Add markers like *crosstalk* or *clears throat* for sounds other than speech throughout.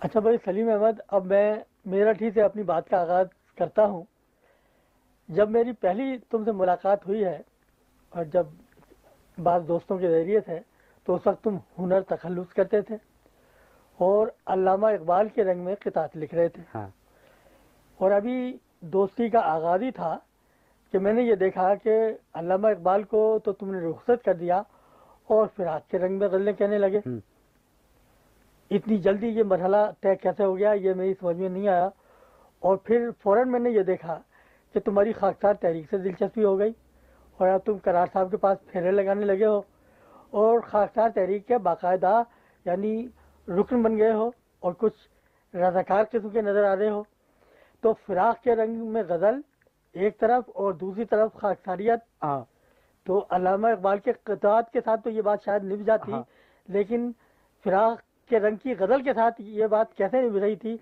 اچھا بھائی سلیم احمد اب میں میرٹھی سے اپنی بات کا آغاز کرتا ہوں۔ جب میری پہلی تم سے ملاقات ہوئی ہے اور جب بعض دوستوں کے ذریعے سے تو اس وقت تم ہنر تخلص کرتے تھے اور علامہ اقبال کے رنگ میں قطعات لکھ رہے تھے۔ ہاں۔ اور ابھی دوستی کا آغاز ہی تھا کہ میں نے یہ دیکھا کہ علامہ اقبال کو تو تم نے رخصت کر دیا اور فراق کے رنگ میں غزلیں کہنے لگے۔ ہوں۔ اتنی جلدی یہ مرحلہ طے کیسے ہو گیا؟ یہ میری سمجھ میں نہیں آیا۔ اور پھر فوراً میں نے یہ دیکھا کہ تمہاری خاکسار تحریک سے دلچسپی ہو گئی اور اب تم کرار صاحب کے پاس پھیرے لگانے لگے ہو اور خاکسار تحریک کے باقاعدہ یعنی رکن بن گئے ہو اور کچھ رضاکار قسم کے نظر آ رہے ہو۔ تو فراق کے رنگ میں غزل ایک طرف اور دوسری طرف خاکساریت۔ ہاں تو علامہ اقبال کے قطعات کے ساتھ تو یہ بات شاید نبھ جاتی ہاں۔ لیکن فراق کے رنگ کی غزل کے ساتھ یہ بات کیسے نبھ رہی تھی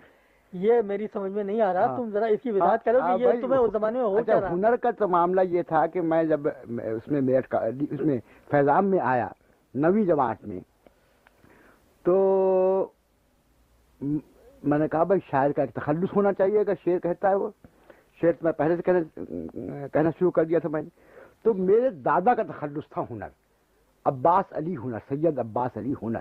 یہ میری سمجھ میں نہیں آ رہا۔ ہاں۔ تم ذرا اس کی وضاحت کرو ہاں، کہ یہ بھائی، تمہیں اس زمانے میں ہو اچھا، کیا رہا۔ ہنر کا تو معاملہ یہ تھا کہ میں جب اس میں میرٹ کا اس میں فیضان میں آیا نویں جماعت میں تو میں نے کہا بھائی شاعر کا ایک تخلص ہونا چاہیے۔ اگر شعر کہتا ہے وہ شعر تو میں پہلے سے کہنا کہنا شروع کر دیا تھا میں نے۔ تو میرے دادا کا تخلص تھا ہنر عباس علی ہنر سید عباس علی ہنر۔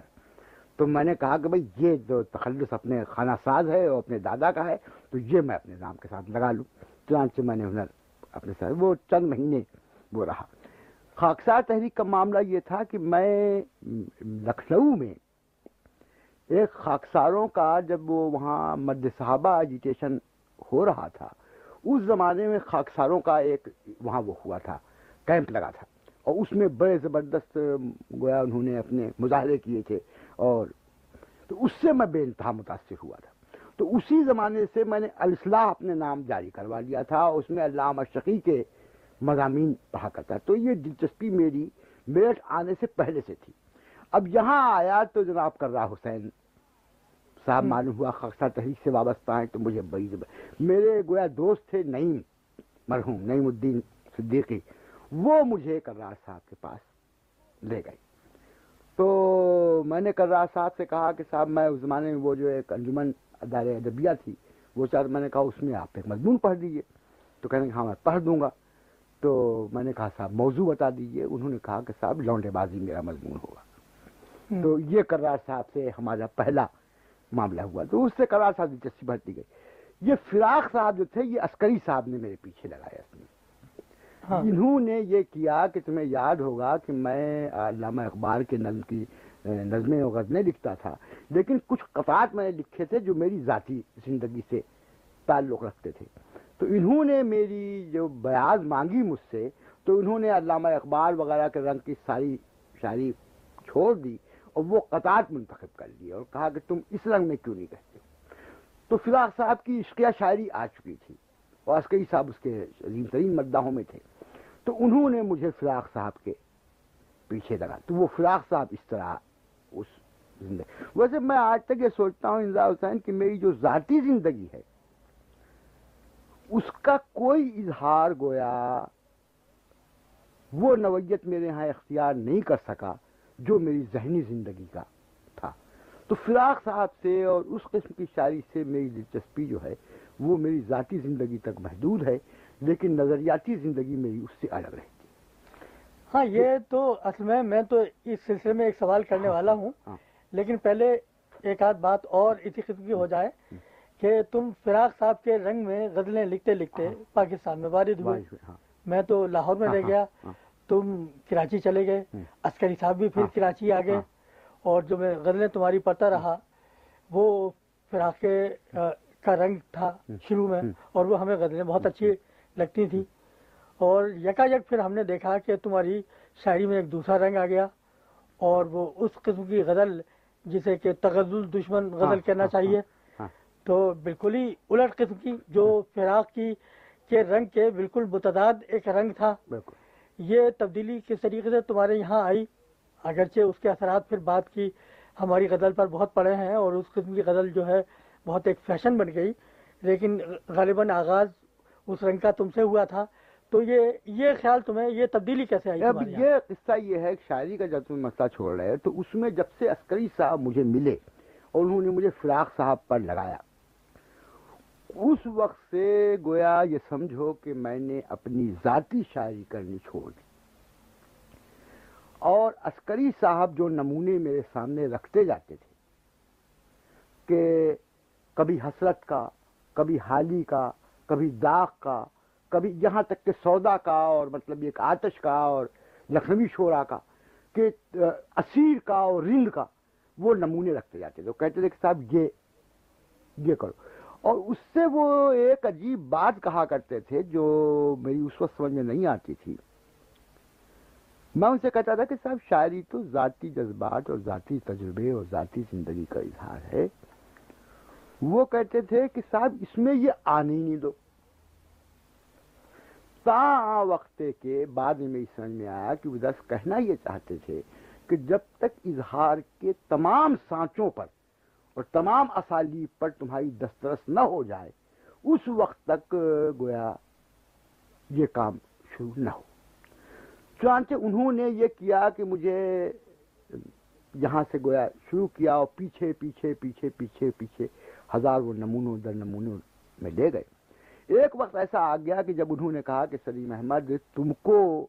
تو میں نے کہا کہ بھائی یہ جو تخلص اپنے خانہ ساز ہے اور اپنے دادا کا ہے، تو یہ میں اپنے نام کے ساتھ لگا لوں۔ چنانچہ میں نے ہنر اپنے ساتھ، وہ چند مہینے وہ رہا۔ خاکسار تحریک کا معاملہ یہ تھا کہ میں لکھنؤ میں ایک خاکساروں کا جب وہ وہاں مد صحابہ ایجیٹیشن ہو رہا تھا، اس زمانے میں خاکساروں کا ایک وہاں وہ ہوا تھا، کیمپ لگا تھا۔ اور اس میں بڑے زبردست، گویا انہوں نے اپنے مظاہرے کیے تھے۔ اور تو اس سے میں بے انتہا متاثر ہوا تھا۔ تو اسی زمانے سے میں نے الاصلاح اپنے نام جاری کروا لیا تھا اس میں علامہ شقی کے مضامین پڑھا کرتا تو یہ دلچسپی میری میرٹھ آنے سے پہلے سے تھی۔ اب یہاں آیا تو جناب کرا حسین صاحب۔ معلوم ہوا خاکسار تحریک سے وابستہ ہیں تو مجھے بڑی زبر میرے گویا دوست تھے نعیم مرحوم نعیم الدین صدیقی۔ وہ مجھے کرار صاحب کے پاس لے گئے۔ تو میں نے کرار صاحب سے کہا کہ صاحب میں اس زمانے میں وہ جو ایک انجمن ادار ادبیہ تھی وہ چار میں نے کہا اس میں آپ ایک مضمون پڑھ دیجیے تو کہنے کہ ہاں میں پڑھ دوں گا۔ تو میں نے کہا صاحب موضوع بتا دیجیے انہوں نے کہا کہ صاحب لونڈے بازی میرا مضمون ہوگا۔ تو یہ کرار صاحب سے ہمارا پہلا معاملہ ہوا۔ تو اس سے کرار صاحب دلچسپی بڑھتی گئی۔ یہ فراق صاحب جو تھے یہ عسکری صاحب نے میرے پیچھے لگایا اس میں۔ ہاں۔ انہوں نے یہ کیا کہ تمہیں یاد ہوگا کہ میں علامہ اقبال کے نظم کی نظمیں اور غزلیں لکھتا تھا۔ لیکن کچھ قطعات میں نے لکھے تھے جو میری ذاتی زندگی سے تعلق رکھتے تھے۔ تو انہوں نے میری جو بیاض مانگی مجھ سے، تو انہوں نے علامہ اقبال وغیرہ کے رنگ کی ساری شاعری چھوڑ دی اور وہ قطعات منتخب کر لی اور کہا کہ تم اس رنگ میں کیوں نہیں کہتے؟ تو فراق صاحب کی عشقیہ شاعری آ چکی تھی۔ اور عسکری صاحب اس کے عظیم ترین مداحوں میں تھے۔ تو انہوں نے مجھے فراق صاحب کے پیچھے لگا تو وہ فراق صاحب اس طرح اس زندگی ویسے میں آج تک یہ سوچتا ہوں انضاء حسین کہ میری جو ذاتی زندگی ہے، اس کا کوئی اظہار گویا وہ نوعیت میرے ہاں اختیار نہیں کر سکا جو میری ذہنی زندگی کا تھا۔ تو فراق صاحب سے اور اس قسم کی شاعری سے میری دلچسپی جو ہے، وہ میری ذاتی زندگی تک محدود ہے۔ لیکن نظریاتی زندگی میری اس سے الگ رہتی ہاں یہ تو اصل میں میں تو اس سلسلے میں ایک سوال کرنے والا ہوں ہاں لیکن پہلے ایک آدھ بات اور اسی قسم کی ہو جائے کہ تم فراق صاحب کے رنگ میں غزلیں لکھتے لکھتے ہاں۔ پاکستان میں وارد ہوئے ہاں میں تو لاہور میں ہاں، رہ ہاں، گیا ہاں۔ تم کراچی چلے گئے۔ عسکری صاحب بھی پھر ہاں۔ کراچی آ گئے ہاں۔ اور جو میں غزلیں تمہاری پڑھتا رہا وہ فراق کے کا رنگ تھا۔ شروع میں۔ اور وہ ہمیں غزلیں بہت اچھی لگتی تھی۔ اور یکا یک پھر ہم نے دیکھا کہ تمہاری شاعری میں ایک دوسرا رنگ آ گیا اور وہ اس قسم کی غزل جسے کہ تغزل دشمن غزل ہاں، کہنا ہاں، چاہیے۔ ہاں تو بالکل ہی الٹ قسم کی جو فراق کی کے رنگ کے بالکل متضاد ایک رنگ تھا۔ یہ تبدیلی کس طریقے سے تمہارے یہاں آئی؟ اگرچہ اس کے اثرات پھر بعد کی ہماری غزل پر بہت پڑے ہیں اور اس قسم کی غزل جو ہے بہت ایک فیشن بن گئی لیکن غالباً آغاز اس رنگ کا تم سے ہوا تھا۔ تو یہ یہ خیال تمہیں یہ تبدیلی کیسے آئی اب؟ یہ قصہ یہ ہے کہ شاعری کا جب تم مسئلہ چھوڑ رہے تو اس میں جب سے عسکری صاحب مجھے ملے اور انہوں نے مجھے فراق صاحب پر لگایا۔ اس وقت سے گویا یہ سمجھو کہ میں نے اپنی ذاتی شاعری کرنی چھوڑ دی۔ اور عسکری صاحب جو نمونے میرے سامنے رکھتے جاتے تھے کہ کبھی حسرت کا کبھی حالی کا کبھی داغ کا، کبھی یہاں تک کہ سودا کا اور مطلب ایک آتش کا اور لکھنوی شورا کا کہ اسیر کا اور رند کا وہ نمونے رکھتے جاتے تھے وہ کہتے تھے کہ صاحب یہ یہ کرو۔ اور اس سے وہ ایک عجیب بات کہا کرتے تھے جو میری اس وقت سمجھ میں نہیں آتی تھی۔ میں ان سے کہتا تھا کہ صاحب شاعری تو ذاتی جذبات اور ذاتی تجربے اور ذاتی زندگی کا اظہار ہے۔ وہ کہتے تھے کہ صاحب اس میں یہ آنے نہیں دو۔ تا وقت کے بعد میں سمجھ میں آیا کہ وہ دس کہنا یہ چاہتے تھے کہ جب تک اظہار کے تمام سانچوں پر اور تمام اسالیب پر تمہاری دسترس نہ ہو جائے، اس وقت تک، گویا، یہ کام شروع نہ ہو۔ چانچہ انہوں نے یہ کیا کہ مجھے یہاں سے، گویا، شروع کیا اور پیچھے پیچھے پیچھے پیچھے پیچھے۔ ہزار وہ نمونوں در نمونوں میں لے گئے۔ ایک وقت ایسا آ گیا کہ جب انہوں نے کہا کہ سلیم احمد، تم کو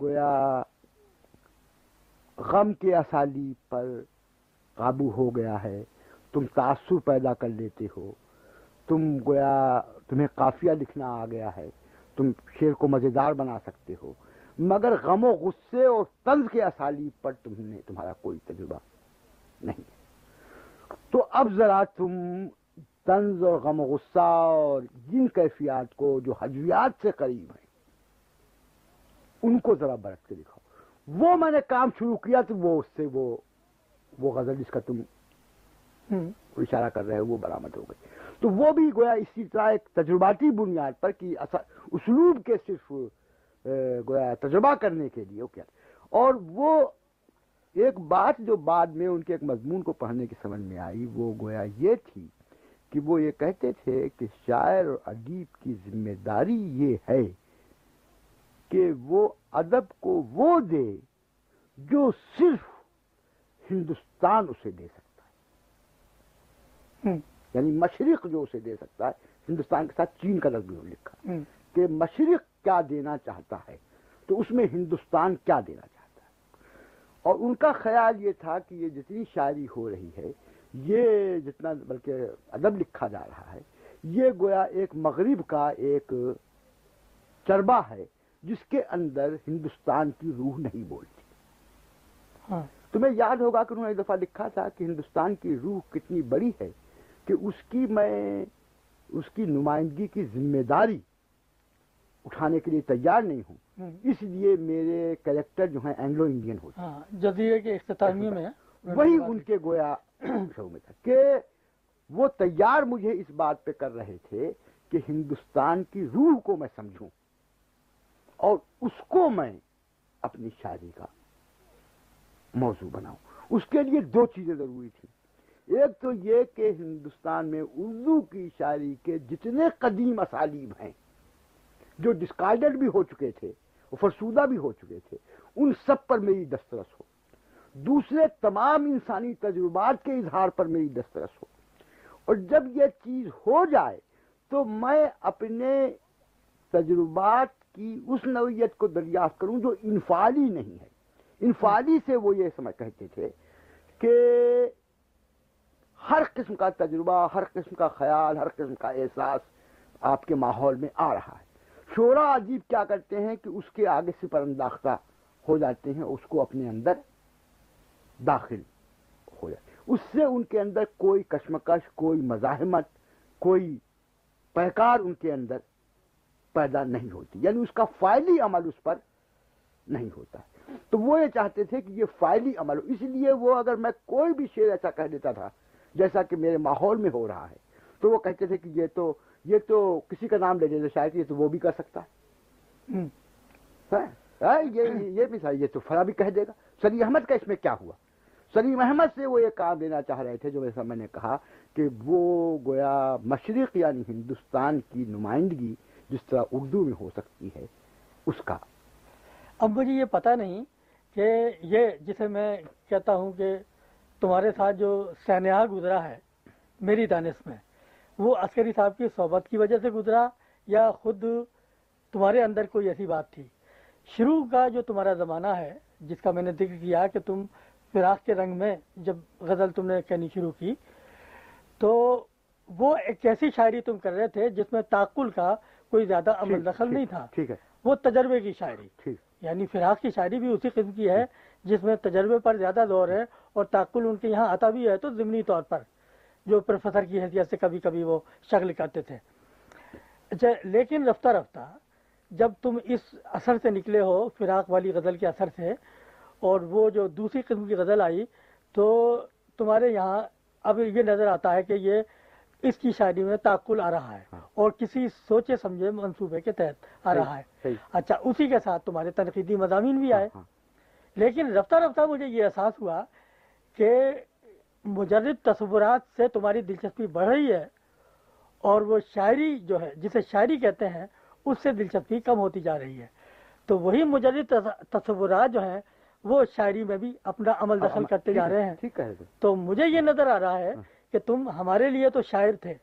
گویا غم کے اسالیب پر قابو ہو گیا ہے، تم تاثر پیدا کر لیتے ہو، تم گویا تمہیں قافیہ لکھنا آ گیا ہے، تم شعر کو مزیدار بنا سکتے ہو۔ مگر غم و غصے اور طنز کے اسالیب پر تم نے، تمہارا کوئی تجربہ نہیں۔ تو اب ذرا تم طنز اور غم و غصہ اور جن کیفیات کو جو حجویات سے قریب ہیں ان کو ذرا برت کے دکھاؤ۔ وہ میں نے کام شروع کیا تو وہ اس سے وہ وہ غزل جس کا تم اشارہ کر رہے ہو وہ برآمد ہو گئی۔ تو وہ بھی گویا اسی طرح ایک تجرباتی بنیاد پر کہ اسلوب کے صرف گویا تجربہ کرنے کے لیے کیا۔ اور وہ ایک بات جو بعد میں ان کے ایک مضمون کو پڑھنے کی سمجھ میں آئی وہ گویا یہ تھی کہ وہ یہ کہتے تھے کہ شاعر اور ادیب کی ذمہ داری یہ ہے کہ وہ ادب کو وہ دے جو صرف ہندوستان اسے دے سکتا ہے۔ یعنی مشرق جو اسے دے سکتا ہے ہندوستان کے ساتھ چین کا لفظ بھی لکھا کہ مشرق کیا دینا چاہتا ہے تو اس میں ہندوستان کیا دینا چاہتا ہے؟ اور ان کا خیال یہ تھا کہ یہ جتنی شاعری ہو رہی ہے یہ جتنا بلکہ ادب لکھا جا رہا ہے یہ گویا ایک مغرب کا ایک چربا ہے جس کے اندر ہندوستان کی روح نہیں بولتی۔ ہاں۔ تمہیں یاد ہوگا کہ انہوں نے ایک دفعہ لکھا تھا کہ ہندوستان کی روح کتنی بڑی ہے کہ اس کی میں اس کی نمائندگی کی ذمہ داری اٹھانے کے لیے تیار نہیں ہوں۔ اس لیے میرے کریکٹر جو ہیں اینگلو انڈین ہوتے ہیں۔ جزیرے کے اختتامیہ میں وہی ان کے گویا شو میں تھا کہ وہ تیار مجھے اس بات پہ کر رہے تھے کہ ہندوستان کی روح کو میں سمجھوں اور اس کو میں اپنی شاعری کا موضوع بناؤں۔ اس کے لیے دو چیزیں ضروری تھیں۔ ایک تو یہ کہ ہندوستان میں اردو کی شاعری کے جتنے قدیم اسالیب ہیں جو ڈسکارڈڈ بھی ہو چکے تھے وہ فرسودہ بھی ہو چکے تھے۔ ان سب پر میری دسترس ہو۔ دوسرے تمام انسانی تجربات کے اظہار پر میری دسترس ہو۔ اور جب یہ چیز ہو جائے تو میں اپنے تجربات کی اس نوعیت کو دریافت کروں جو انفعالی نہیں ہے۔ انفعالی سے وہ یہ سمجھ کہتے تھے کہ ہر قسم کا تجربہ، ہر قسم کا خیال، ہر قسم کا احساس آپ کے ماحول میں آ رہا ہے۔ شعرا عجیب کیا کرتے ہیں کہ اس کے آگے سے پر انداختہ ہو جاتے ہیں، اس کو اپنے اندر داخل ہو جائے اس سے ان کے اندر کوئی کشمکش، کوئی مزاحمت، کوئی پیکار ان کے اندر پیدا نہیں ہوتی۔ یعنی اس کا فائلی عمل اس پر نہیں ہوتا۔ تو وہ یہ چاہتے تھے کہ یہ فائلی عمل ہو۔ اس لیے وہ اگر میں کوئی بھی شعر ایسا کہہ دیتا تھا، جیسا کہ میرے ماحول میں ہو رہا ہے، تو وہ کہتے تھے کہ یہ تو یہ تو کسی کا نام لے دیتے شاید یہ تو وہ بھی کر سکتا ہے۔ یہ بھی یہ تو فلاں بھی کہہ دے گا۔ سلیم احمد کا اس میں کیا ہوا؟ سلیم احمد سے وہ یہ کام دینا چاہ رہے تھے جو ویسا میں نے کہا کہ وہ گویا مشرق یعنی ہندوستان کی نمائندگی جس طرح اردو میں ہو سکتی ہے اس کا۔ اب مجھے یہ پتا نہیں کہ یہ جسے میں کہتا ہوں کہ تمہارے ساتھ جو سینیہ گزرا ہے میری دانش میں وہ عسکری صاحب کی صحبت کی وجہ سے گزرا یا خود تمہارے اندر کوئی ایسی بات تھی؟ شروع کا جو تمہارا زمانہ ہے جس کا میں نے ذکر کیا کہ تم فراق کے رنگ میں جب غزل تم نے کہنی شروع کی تو وہ ایک ایسی شاعری تم کر رہے تھے جس میں تعقل کا کوئی زیادہ عمل دخل نہیں تھا۔ ٹھیک ہے۔ وہ تجربے کی شاعری۔ یعنی فراق کی شاعری بھی اسی قسم کی ہے جس میں تجربے پر زیادہ زور ہے اور تعقل ان کے یہاں آتا بھی ہے تو ضمنی طور پر۔ جو پروفیسر کی حیثیت سے کبھی کبھی وہ شکل کرتے تھے۔ اچھا لیکن رفتہ رفتہ جب تم اس اثر سے نکلے ہو فراق والی غزل کے اثر سے اور وہ جو دوسری قسم کی غزل آئی تو تمہارے یہاں اب یہ نظر آتا ہے کہ یہ اس کی شاعری میں تعقل آ رہا ہے ہاں۔ اور کسی سوچے سمجھے منصوبے کے تحت آ رہا ہے۔ اچھا اسی کے ساتھ تمہارے تنقیدی مضامین بھی آئے۔ ہاں، لیکن رفتہ رفتہ مجھے یہ احساس ہوا کہ مجرد تصورات سے تمہاری دلچسپی بڑھ رہی ہے اور وہ شاعری جو ہے جسے شاعری کہتے ہیں اس سے دلچسپی کم ہوتی جا رہی ہے۔ تو وہی مجرد تص- تصورات جو ہیں وہ شاعری میں بھی اپنا عمل دخل ہاں، کرتے جا ہے، رہے ہیں۔ ٹھیک ہے۔ تو مجھے یہ نظر آ رہا ہے ہاں۔ کہ تم ہمارے لیے تو شاعر تھے۔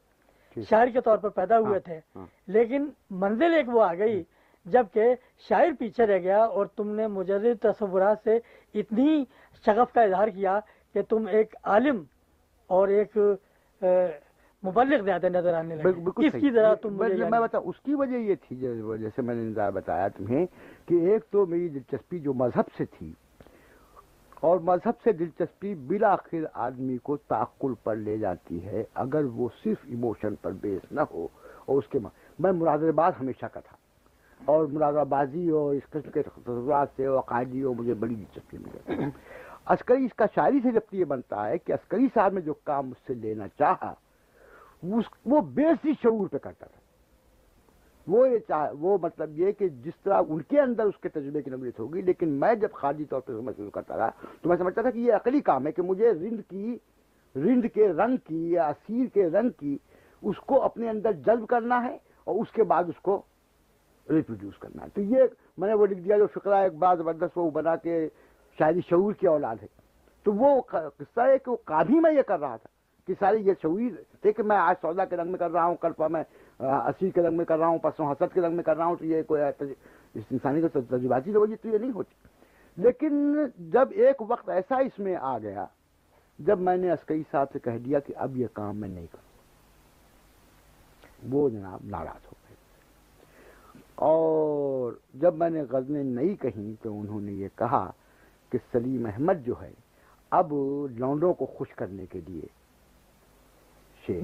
شاعر کے طور پر پیدا ہوئے ہاں، تھے۔ ہاں۔ لیکن منزل ایک وہ آ گئی جبکہ شاعر پیچھے رہ گیا اور تم نے مجرد تصورات سے اتنی شغف کا اظہار کیا کہ تم ایک عالم اور ایک مبلغ زیادہ نظر آنے لگے۔ بالکل اس کی۔ ذرا تم میں مجھے میں یعنی- بتا اس کی وجہ یہ تھی جیسے میں نے بتایا تمہیں کہ ایک تو میری دلچسپی جو مذہب سے تھی اور مذہب سے دلچسپی بالآخر آدمی کو تعقل پر لے جاتی ہے اگر وہ صرف ایموشن پر بیس نہ ہو اور اس کے میں مراد باز ہمیشہ کا تھا۔ اور مراد بازی اور اس قسم کے تصورات سے اور عقائدی اور مجھے بڑی دلچسپی ملی۔ عسکری اس کا شاعری سے جب یہ بنتا ہے کہ عسکری صاحب نے جو کام مجھ سے لینا چاہا، وہ بیسی شعور پہ کرتا تھا۔ وہ یہ چاہ وہ مطلب یہ کہ جس طرح ان کے اندر اس کے تجربے کی نوعیت ہوگی لیکن میں جب خارجی طور پہ محسوس کرتا رہا، تو میں سمجھتا تھا کہ یہ عقلی کام ہے کہ مجھے رند کی رند کے رنگ کی یا اسیر کے رنگ کی اس کو اپنے اندر جلب کرنا ہے اور اس کے بعد اس کو ریپروڈیوس کرنا ہے۔ تو یہ میں نے وہ لکھ دیا جو فقرہ ایک بڑا زبردست وہ بنا کے شاعری شعور کی اولاد ہے۔ تو وہ قصہ ہے کہ وہ کام ہی میں یہ کر رہا تھا کہ ساری یہ شعور تھے کہ میں آج سودا کے رنگ میں کر رہا ہوں، کل میں اسیر کے رنگ میں کر رہا ہوں، پرسوں حسد کے رنگ میں کر رہا ہوں، تو یہ کوئی اس انسانی کو تجرباتی رویہ تو یہ نہیں ہوتی لیکن جب ایک وقت ایسا اس میں آ گیا، جب میں نے عسکری صاحب سے کہہ دیا کہ اب یہ کام میں نہیں کروں۔ وہ جناب ناراض ہو گئے۔ اور جب میں نے غزلیں نہیں کہیں تو انہوں نے یہ کہا کہ سلیم احمد جو ہے اب لونڈوں کو خوش کرنے کے لیے شعر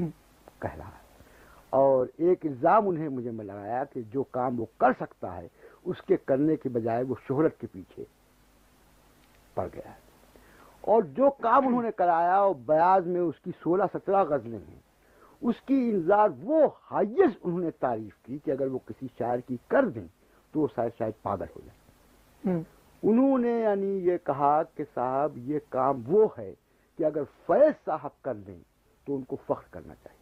کہہ رہا ہے۔ اور ایک الزام انہیں مجھے میں لگایا کہ جو کام وہ کر سکتا ہے اس کے کرنے کے بجائے وہ شہرت کے پیچھے پڑ گیا۔ ہے اور جو کام انہوں نے کرایا اور بیاض میں اس کی سولہ سترہ غزلیں ہیں۔ اس کی انتظار وہ ہائیسٹ انہوں نے تعریف کی کہ اگر وہ کسی شاعر کی کر دیں تو وہ شاید شاید پاگل ہو جائے۔ انہوں نے یعنی یہ کہا کہ صاحب یہ کام وہ ہے کہ اگر فیض صاحب کر دیں تو ان کو فخر کرنا چاہیے۔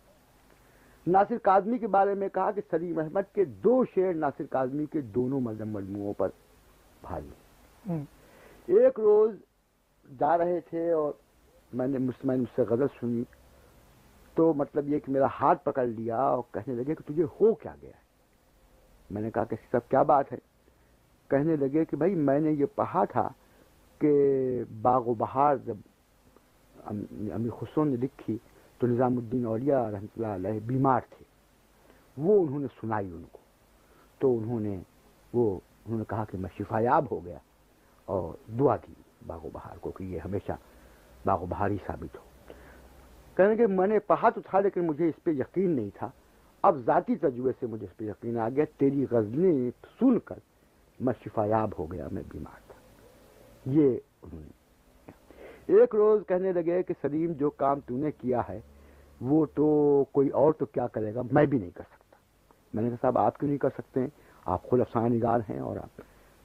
ناصر کاظمی کے بارے میں کہا کہ سلیم احمد کے دو شعر ناصر کاظمی کے دونوں مذہب مجموعوں پر بھاری ایک روز جا رہے تھے اور میں نے مجھ میں نے مجھ سے غزل سنی۔ تو مطلب یہ کہ میرا ہاتھ پکڑ لیا اور کہنے لگے کہ تجھے ہو کیا گیا ہے؟ میں نے کہا کہ سب کیا بات ہے؟ کہنے لگے کہ بھائی میں نے یہ پڑھا تھا کہ باغ و بہار جب ام- امیر خسرو نے لکھی تو نظام الدین اولیاء رحمۃ اللہ علیہ بیمار تھے۔ وہ انہوں نے سنائی ان کو۔ تو انہوں نے وہ انہوں نے کہا کہ میں شفا یاب ہو گیا اور دعا دی باغ و بہار کو کہ یہ ہمیشہ باغ و بہار ہی ثابت ہو۔ کہنے کہ میں نے پڑھا تو تھا لیکن مجھے اس پہ یقین نہیں تھا۔ اب ذاتی تجربے سے مجھے اس پہ یقین آ گیا، تیری غزلیں سن کر میں شفا یاب ہو گیا، میں بیمار تھا۔ یہ انہوں نے ایک روز کہنے لگے کہ سلیم جو کام تو نے کیا ہے، وہ تو کوئی اور تو کیا کرے گا؟ میں بھی نہیں کر سکتا۔ میں نے کہا، صاحب، آپ کیوں نہیں کر سکتے ہیں؟ آپ خود افسانہ نگار ہیں اور آپ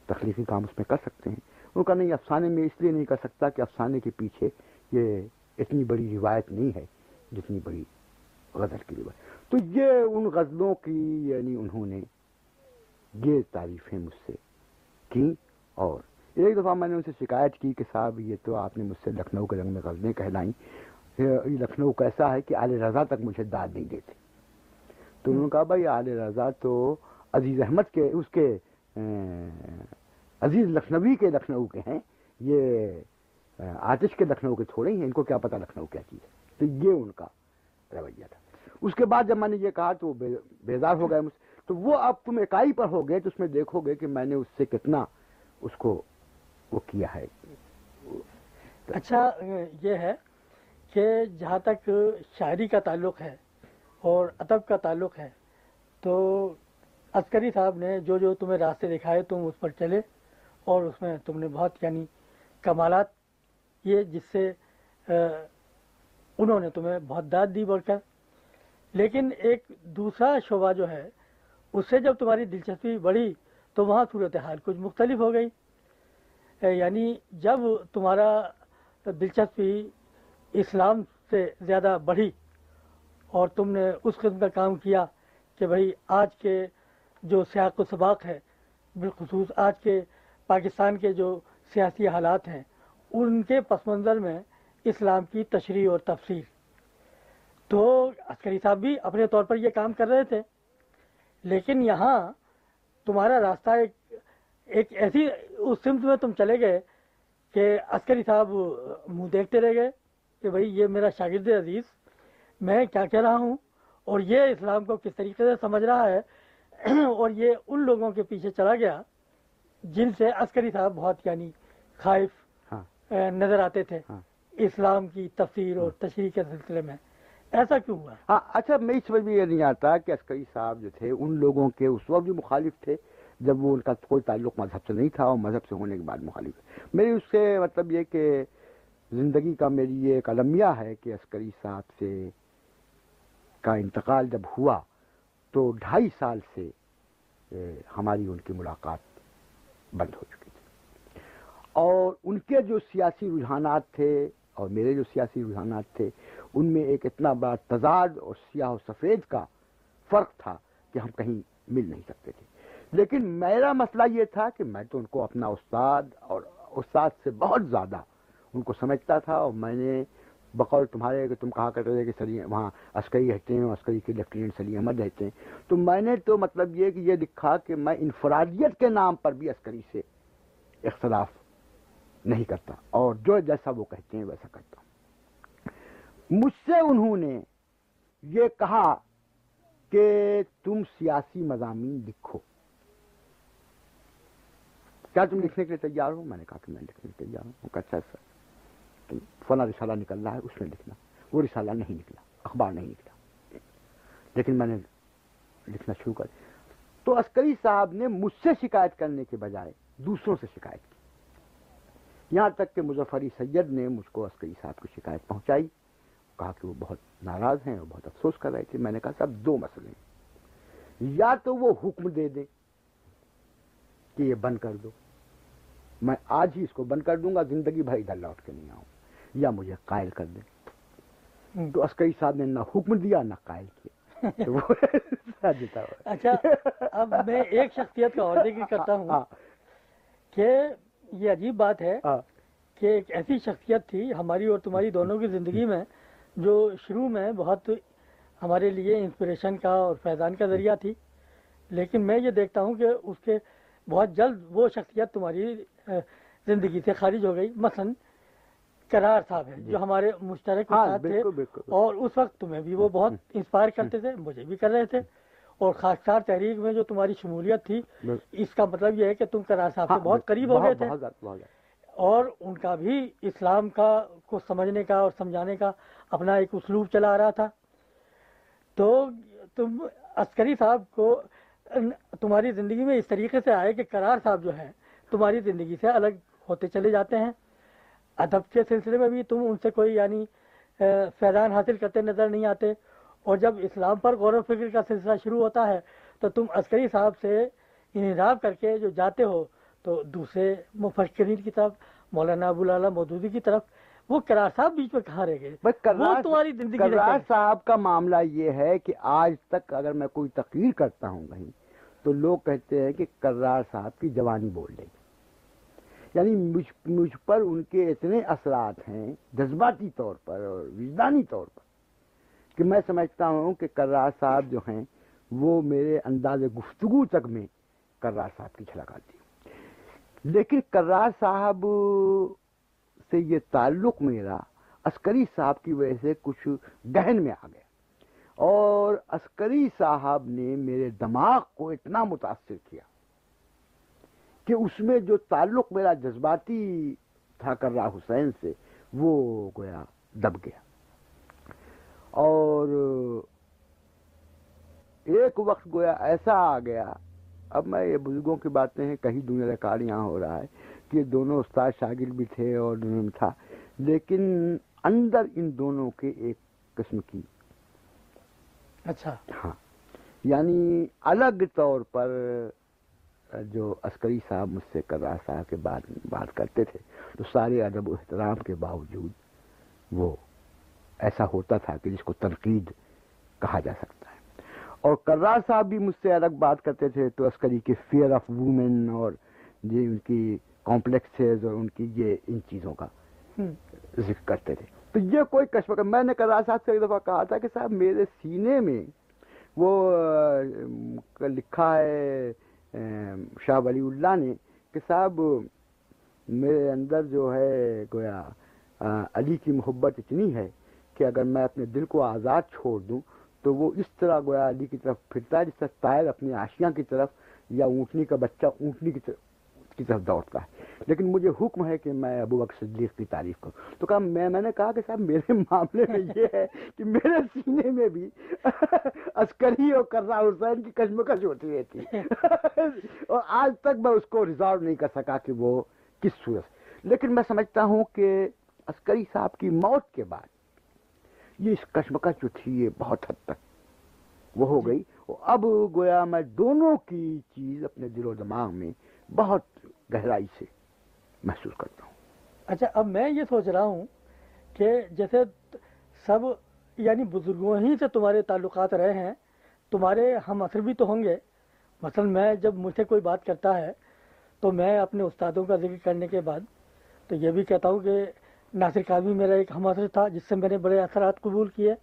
تخلیقی کام اس میں کر سکتے ہیں۔ انہوں نے کہا، نہیں، افسانے میں اس لیے نہیں کر سکتا کہ افسانے کے پیچھے یہ اتنی بڑی روایت نہیں ہے جتنی بڑی غزل کی روایت۔ تو یہ ان غزلوں کی یعنی انہوں نے یہ تعریفیں مجھ سے کی اور۔ ایک دفعہ میں نے ان سے شکایت کی کہ صاحب، یہ تو آپ نے مجھ سے لکھنؤ کے رنگ میں غزلیں کہلائیں۔ یہ لکھنؤ کیسا ہے کہ آل رضا تک مجھے داد نہیں دیتے۔ تو انہوں نے کہا، بھائی، آل رضا تو عزیز احمد کے، اس کے عزیز لکھنوی کے لکھنؤ کے ہیں۔ یہ آتش کے لکھنؤ کے تھوڑے ہی ہیں، ان کو کیا پتا لکھنؤ کیا چیز ہے۔ تو یہ ان کا رویہ تھا۔ اس کے بعد جب میں نے یہ کہا تو وہ بیدار ہو گئے مجھ تو وہ اب تم اکائی پر ہو گئے تو اس میں دیکھو گے کہ میں نے اس سے کتنا اس کو وہ کیا ہے۔ اچھا یہ ہے کہ جہاں تک شاعری کا تعلق ہے اور ادب کا تعلق ہے، تو عسکری صاحب نے جو جو تمہیں راستے دکھائے، تم اس پر چلے اور اس میں تم نے بہت یعنی کمالات یہ جس سے انہوں نے تمہیں بہت داد دی بڑھ کر۔ لیکن ایک دوسرا شعبہ جو ہے اس سے جب تمہاری دلچسپی بڑھی تو وہاں صورتحال کچھ مختلف ہو گئی۔ یعنی جب تمہارا دلچسپی اسلام سے زیادہ بڑھی اور تم نے اس قسم کا کام کیا کہ بھائی آج کے جو سیاق و سباق ہے، بالخصوص آج کے پاکستان کے جو سیاسی حالات ہیں، ان کے پس منظر میں اسلام کی تشریح اور تفصیل تو عسکری صاحب بھی اپنے طور پر یہ کام کر رہے تھے۔ لیکن یہاں تمہارا راستہ ایک ایک ایسی اس سمت میں تم چلے گئے کہ عسکری صاحب منہ دیکھتے رہ گئے کہ بھائی یہ میرا شاگرد عزیز میں کیا کہہ رہا ہوں اور یہ اسلام کو کس طریقے سے سمجھ رہا ہے *clears throat* اور یہ ان لوگوں کے پیچھے چلا گیا جن سے عسکری صاحب بہت یعنی خائف ہاں۔ نظر آتے تھے ہاں۔ اسلام کی تفسیر اور تشریح کے سلسلے میں ایسا کیوں ہوا؟ ہاں اچھا میں اس وقت بھی یہ نہیں آتا کہ عسکری صاحب جو تھے، ان لوگوں کے اس وقت بھی مخالف تھے، جب وہ ان کا کوئی تعلق مذہب سے نہیں تھا اور مذہب سے ہونے کے بعد مخالف میری اس سے مطلب یہ کہ زندگی کا میری یہ ایک المیہ ہے کہ عسکری صاحب سے کا انتقال جب ہوا تو ڈھائی سال سے ہماری ان کی ملاقات بند ہو چکی تھی۔ اور ان کے جو سیاسی رجحانات تھے اور میرے جو سیاسی رجحانات تھے، ان میں ایک اتنا بڑا تضاد اور سیاہ و سفید کا فرق تھا کہ ہم کہیں مل نہیں سکتے تھے۔ لیکن میرا مسئلہ یہ تھا کہ میں تو ان کو اپنا استاد اور استاد سے بہت زیادہ ان کو سمجھتا تھا اور میں نے بقول تمہارے کہ تم کہا کرتے تھے کہ سلی وہاں عسکری رہتے ہیں عسکری کے لیفٹیننٹ سلی احمد رہتے ہیں۔ تو میں نے تو مطلب یہ کہ یہ لکھا کہ میں انفرادیت کے نام پر بھی عسکری سے اختلاف نہیں کرتا۔ اور جو جیسا وہ کہتے ہیں ویسا کرتا ہوں۔ مجھ سے انہوں نے یہ کہا کہ تم سیاسی مضامین لکھو۔ کیا تم لکھنے کے لیے تیار ہو؟ میں نے کہا کہ میں لکھنے کے لیے تیار ہوں۔ اچھا سر فلاں رسالہ نکل رہا ہے، اس میں لکھنا۔ وہ رسالہ نہیں نکلا، اخبار نہیں نکلا۔ لیکن میں نے لکھنا شروع کر تو عسکری صاحب نے مجھ سے شکایت کرنے کے بجائے دوسروں سے شکایت کی۔ یہاں تک کہ مظفری سید نے مجھ کو عسکری صاحب کی شکایت پہنچائی کہا کہ وہ بہت ناراض ہیں اور بہت افسوس کر رہے تھے۔ میں نے کہا صاحب دو مسئلے ہیں۔ یا تو وہ حکم دے دیں کہ یہ بند کر دو۔ میں آج ہی اس کو بند کر دوں گا زندگی بھر ادھر لوٹ کے نہیں آؤں۔ یا مجھے قائل کر دیں۔ تو عسکری صاحب نے نہ حکم دیا نہ قائل کیا۔ اچھا اب میں ایک شخصیت کا اور ذکر کرتا ہوں ہاں۔ کہ یہ عجیب بات ہے ہاں۔ کہ ایک ایسی شخصیت تھی ہماری اور تمہاری دونوں کی زندگی میں جو شروع میں بہت ہمارے لیے انسپریشن کا اور فیضان کا ذریعہ تھی۔ لیکن میں یہ دیکھتا ہوں کہ اس کے بہت جلد وہ شخصیت تمہاری زندگی سے خارج ہو گئی۔ مثلا کرار صاحب ہے جو جی۔ ہمارے مشترک ہاں، تھے اور اس وقت تمہیں بھی وہ بہت انسپائر کرتے تھے مجھے بھی کر رہے تھے۔ اور خاص طور تحریک میں جو تمہاری شمولیت تھی اس کا مطلب یہ ہے کہ تم کرار صاحب سے ہاں، بہت قریب ہو گئے تھے۔ اور ان کا بھی اسلام کا کو سمجھنے کا اور سمجھانے کا اپنا ایک اسلوب چلا آ رہا تھا۔ تو تم عسکری صاحب کو تمہاری زندگی میں اس طریقے سے آئے کہ کرار صاحب جو ہے تمہاری زندگی سے الگ ہوتے چلے جاتے ہیں۔ ادب کے سلسلے میں بھی تم ان سے کوئی یعنی فیضان حاصل کرتے نظر نہیں آتے۔ اور جب اسلام پر غور و فکر کا سلسلہ شروع ہوتا ہے تو تم عسکری صاحب سے انحراف کر کے جو جاتے ہو تو دوسرے مفکرین کی طرف مولانا ابو اللہ مودودی کی طرف وہ کرار صاحب بیچ میں کہاں رہ گئے؟ تمہاری زندگی کرار صاحب کا معاملہ یہ ہے کہ آج تک اگر میں کوئی تقریر کرتا ہوں کہیں تو لوگ کہتے ہیں کہ کرار صاحب کی جوانی بول رہی یعنی مجھ مجھ پر ان کے اتنے اثرات ہیں جذباتی طور پر اور وجدانی طور پر کہ میں سمجھتا ہوں کہ کرار صاحب جو ہیں، وہ میرے انداز گفتگو تک میں کرار صاحب کی جھلک آتی ہے لیکن کرار صاحب سے یہ تعلق میرا عسکری صاحب کی وجہ سے کچھ گہن میں آ گیا۔ اور عسکری صاحب نے میرے دماغ کو اتنا متاثر کیا کہ اس میں جو تعلق میرا جذباتی تھا کرا حسین سے، وہ گویا دب گیا۔ اور ایک وقت گویا ایسا آ گیا اب میں یہ بزرگوں کی باتیں ہیں کہیں دنیا ریکارڈ یہاں ہو رہا ہے کہ دونوں استاد شاگرد بھی تھے اور دونوں تھا لیکن اندر ان دونوں کے ایک قسم کی۔ اچھا۔ ہاں یعنی الگ طور پر جو عسکری صاحب مجھ سے کرا صاحب کے بعد بات کرتے تھے تو سارے ادب و احترام کے باوجود وہ ایسا ہوتا تھا کہ جس کو تنقید کہا جا سکتا ہے۔ اور کرار صاحب بھی مجھ سے الگ بات کرتے تھے تو عسکری کے فیئر آف وومن اور یہ ان کی کمپلیکسز اور ان کی یہ ان چیزوں کا ذکر کرتے تھے۔ تو یہ کوئی کشمکش میں نے کرار صاحب سے ایک دفعہ کہا تھا کہ صاحب میرے سینے میں وہ لکھا ہے شاہ ولی اللہ نے کہ صاحب میرے اندر جو ہے گویا علی کی محبت اتنی ہے کہ اگر میں اپنے دل کو آزاد چھوڑ دوں، تو وہ اس طرح گویا علی کی طرف پھرتا ہے، جس طرح طائر اپنی آشیاں کی طرف یا اونٹنی کا بچہ اونٹنی کی طرف کی طرف دوڑتا ہے۔ لیکن مجھے حکم ہے کہ میں ابو بکر صدیق کی تعریف کروں۔ تو کہا، میں میں نے کہا کہ صاحب، میرے *laughs* معاملے میں یہ ہے کہ میرے سینے میں بھی *laughs* عسکری اور کرا حسین کی کشمکش ہوتی رہتی۔ *laughs* اور آج تک میں اس کو ریزالو نہیں کر سکا کہ وہ کس صورت۔ لیکن میں سمجھتا ہوں کہ عسکری صاحب کی موت کے بعد یہ اس کشمکش جو تھی یہ بہت حد تک وہ ہو گئی۔ اب گویا میں دونوں کی چیز اپنے دل و دماغ میں بہت گہرائی سے محسوس کرتا ہوں۔ اچھا اب میں یہ سوچ رہا ہوں کہ جیسے سب یعنی بزرگوں ہی سے تمہارے تعلقات رہے ہیں، تمہارے ہم اثر بھی تو ہوں گے۔ مثلا میں جب مجھ سے کوئی بات کرتا ہے تو میں اپنے استادوں کا ذکر کرنے کے بعد تو یہ بھی کہتا ہوں کہ ناصر کاظمی میرا ایک ہم اثر تھا جس سے میں نے بڑے اثرات قبول کیے۔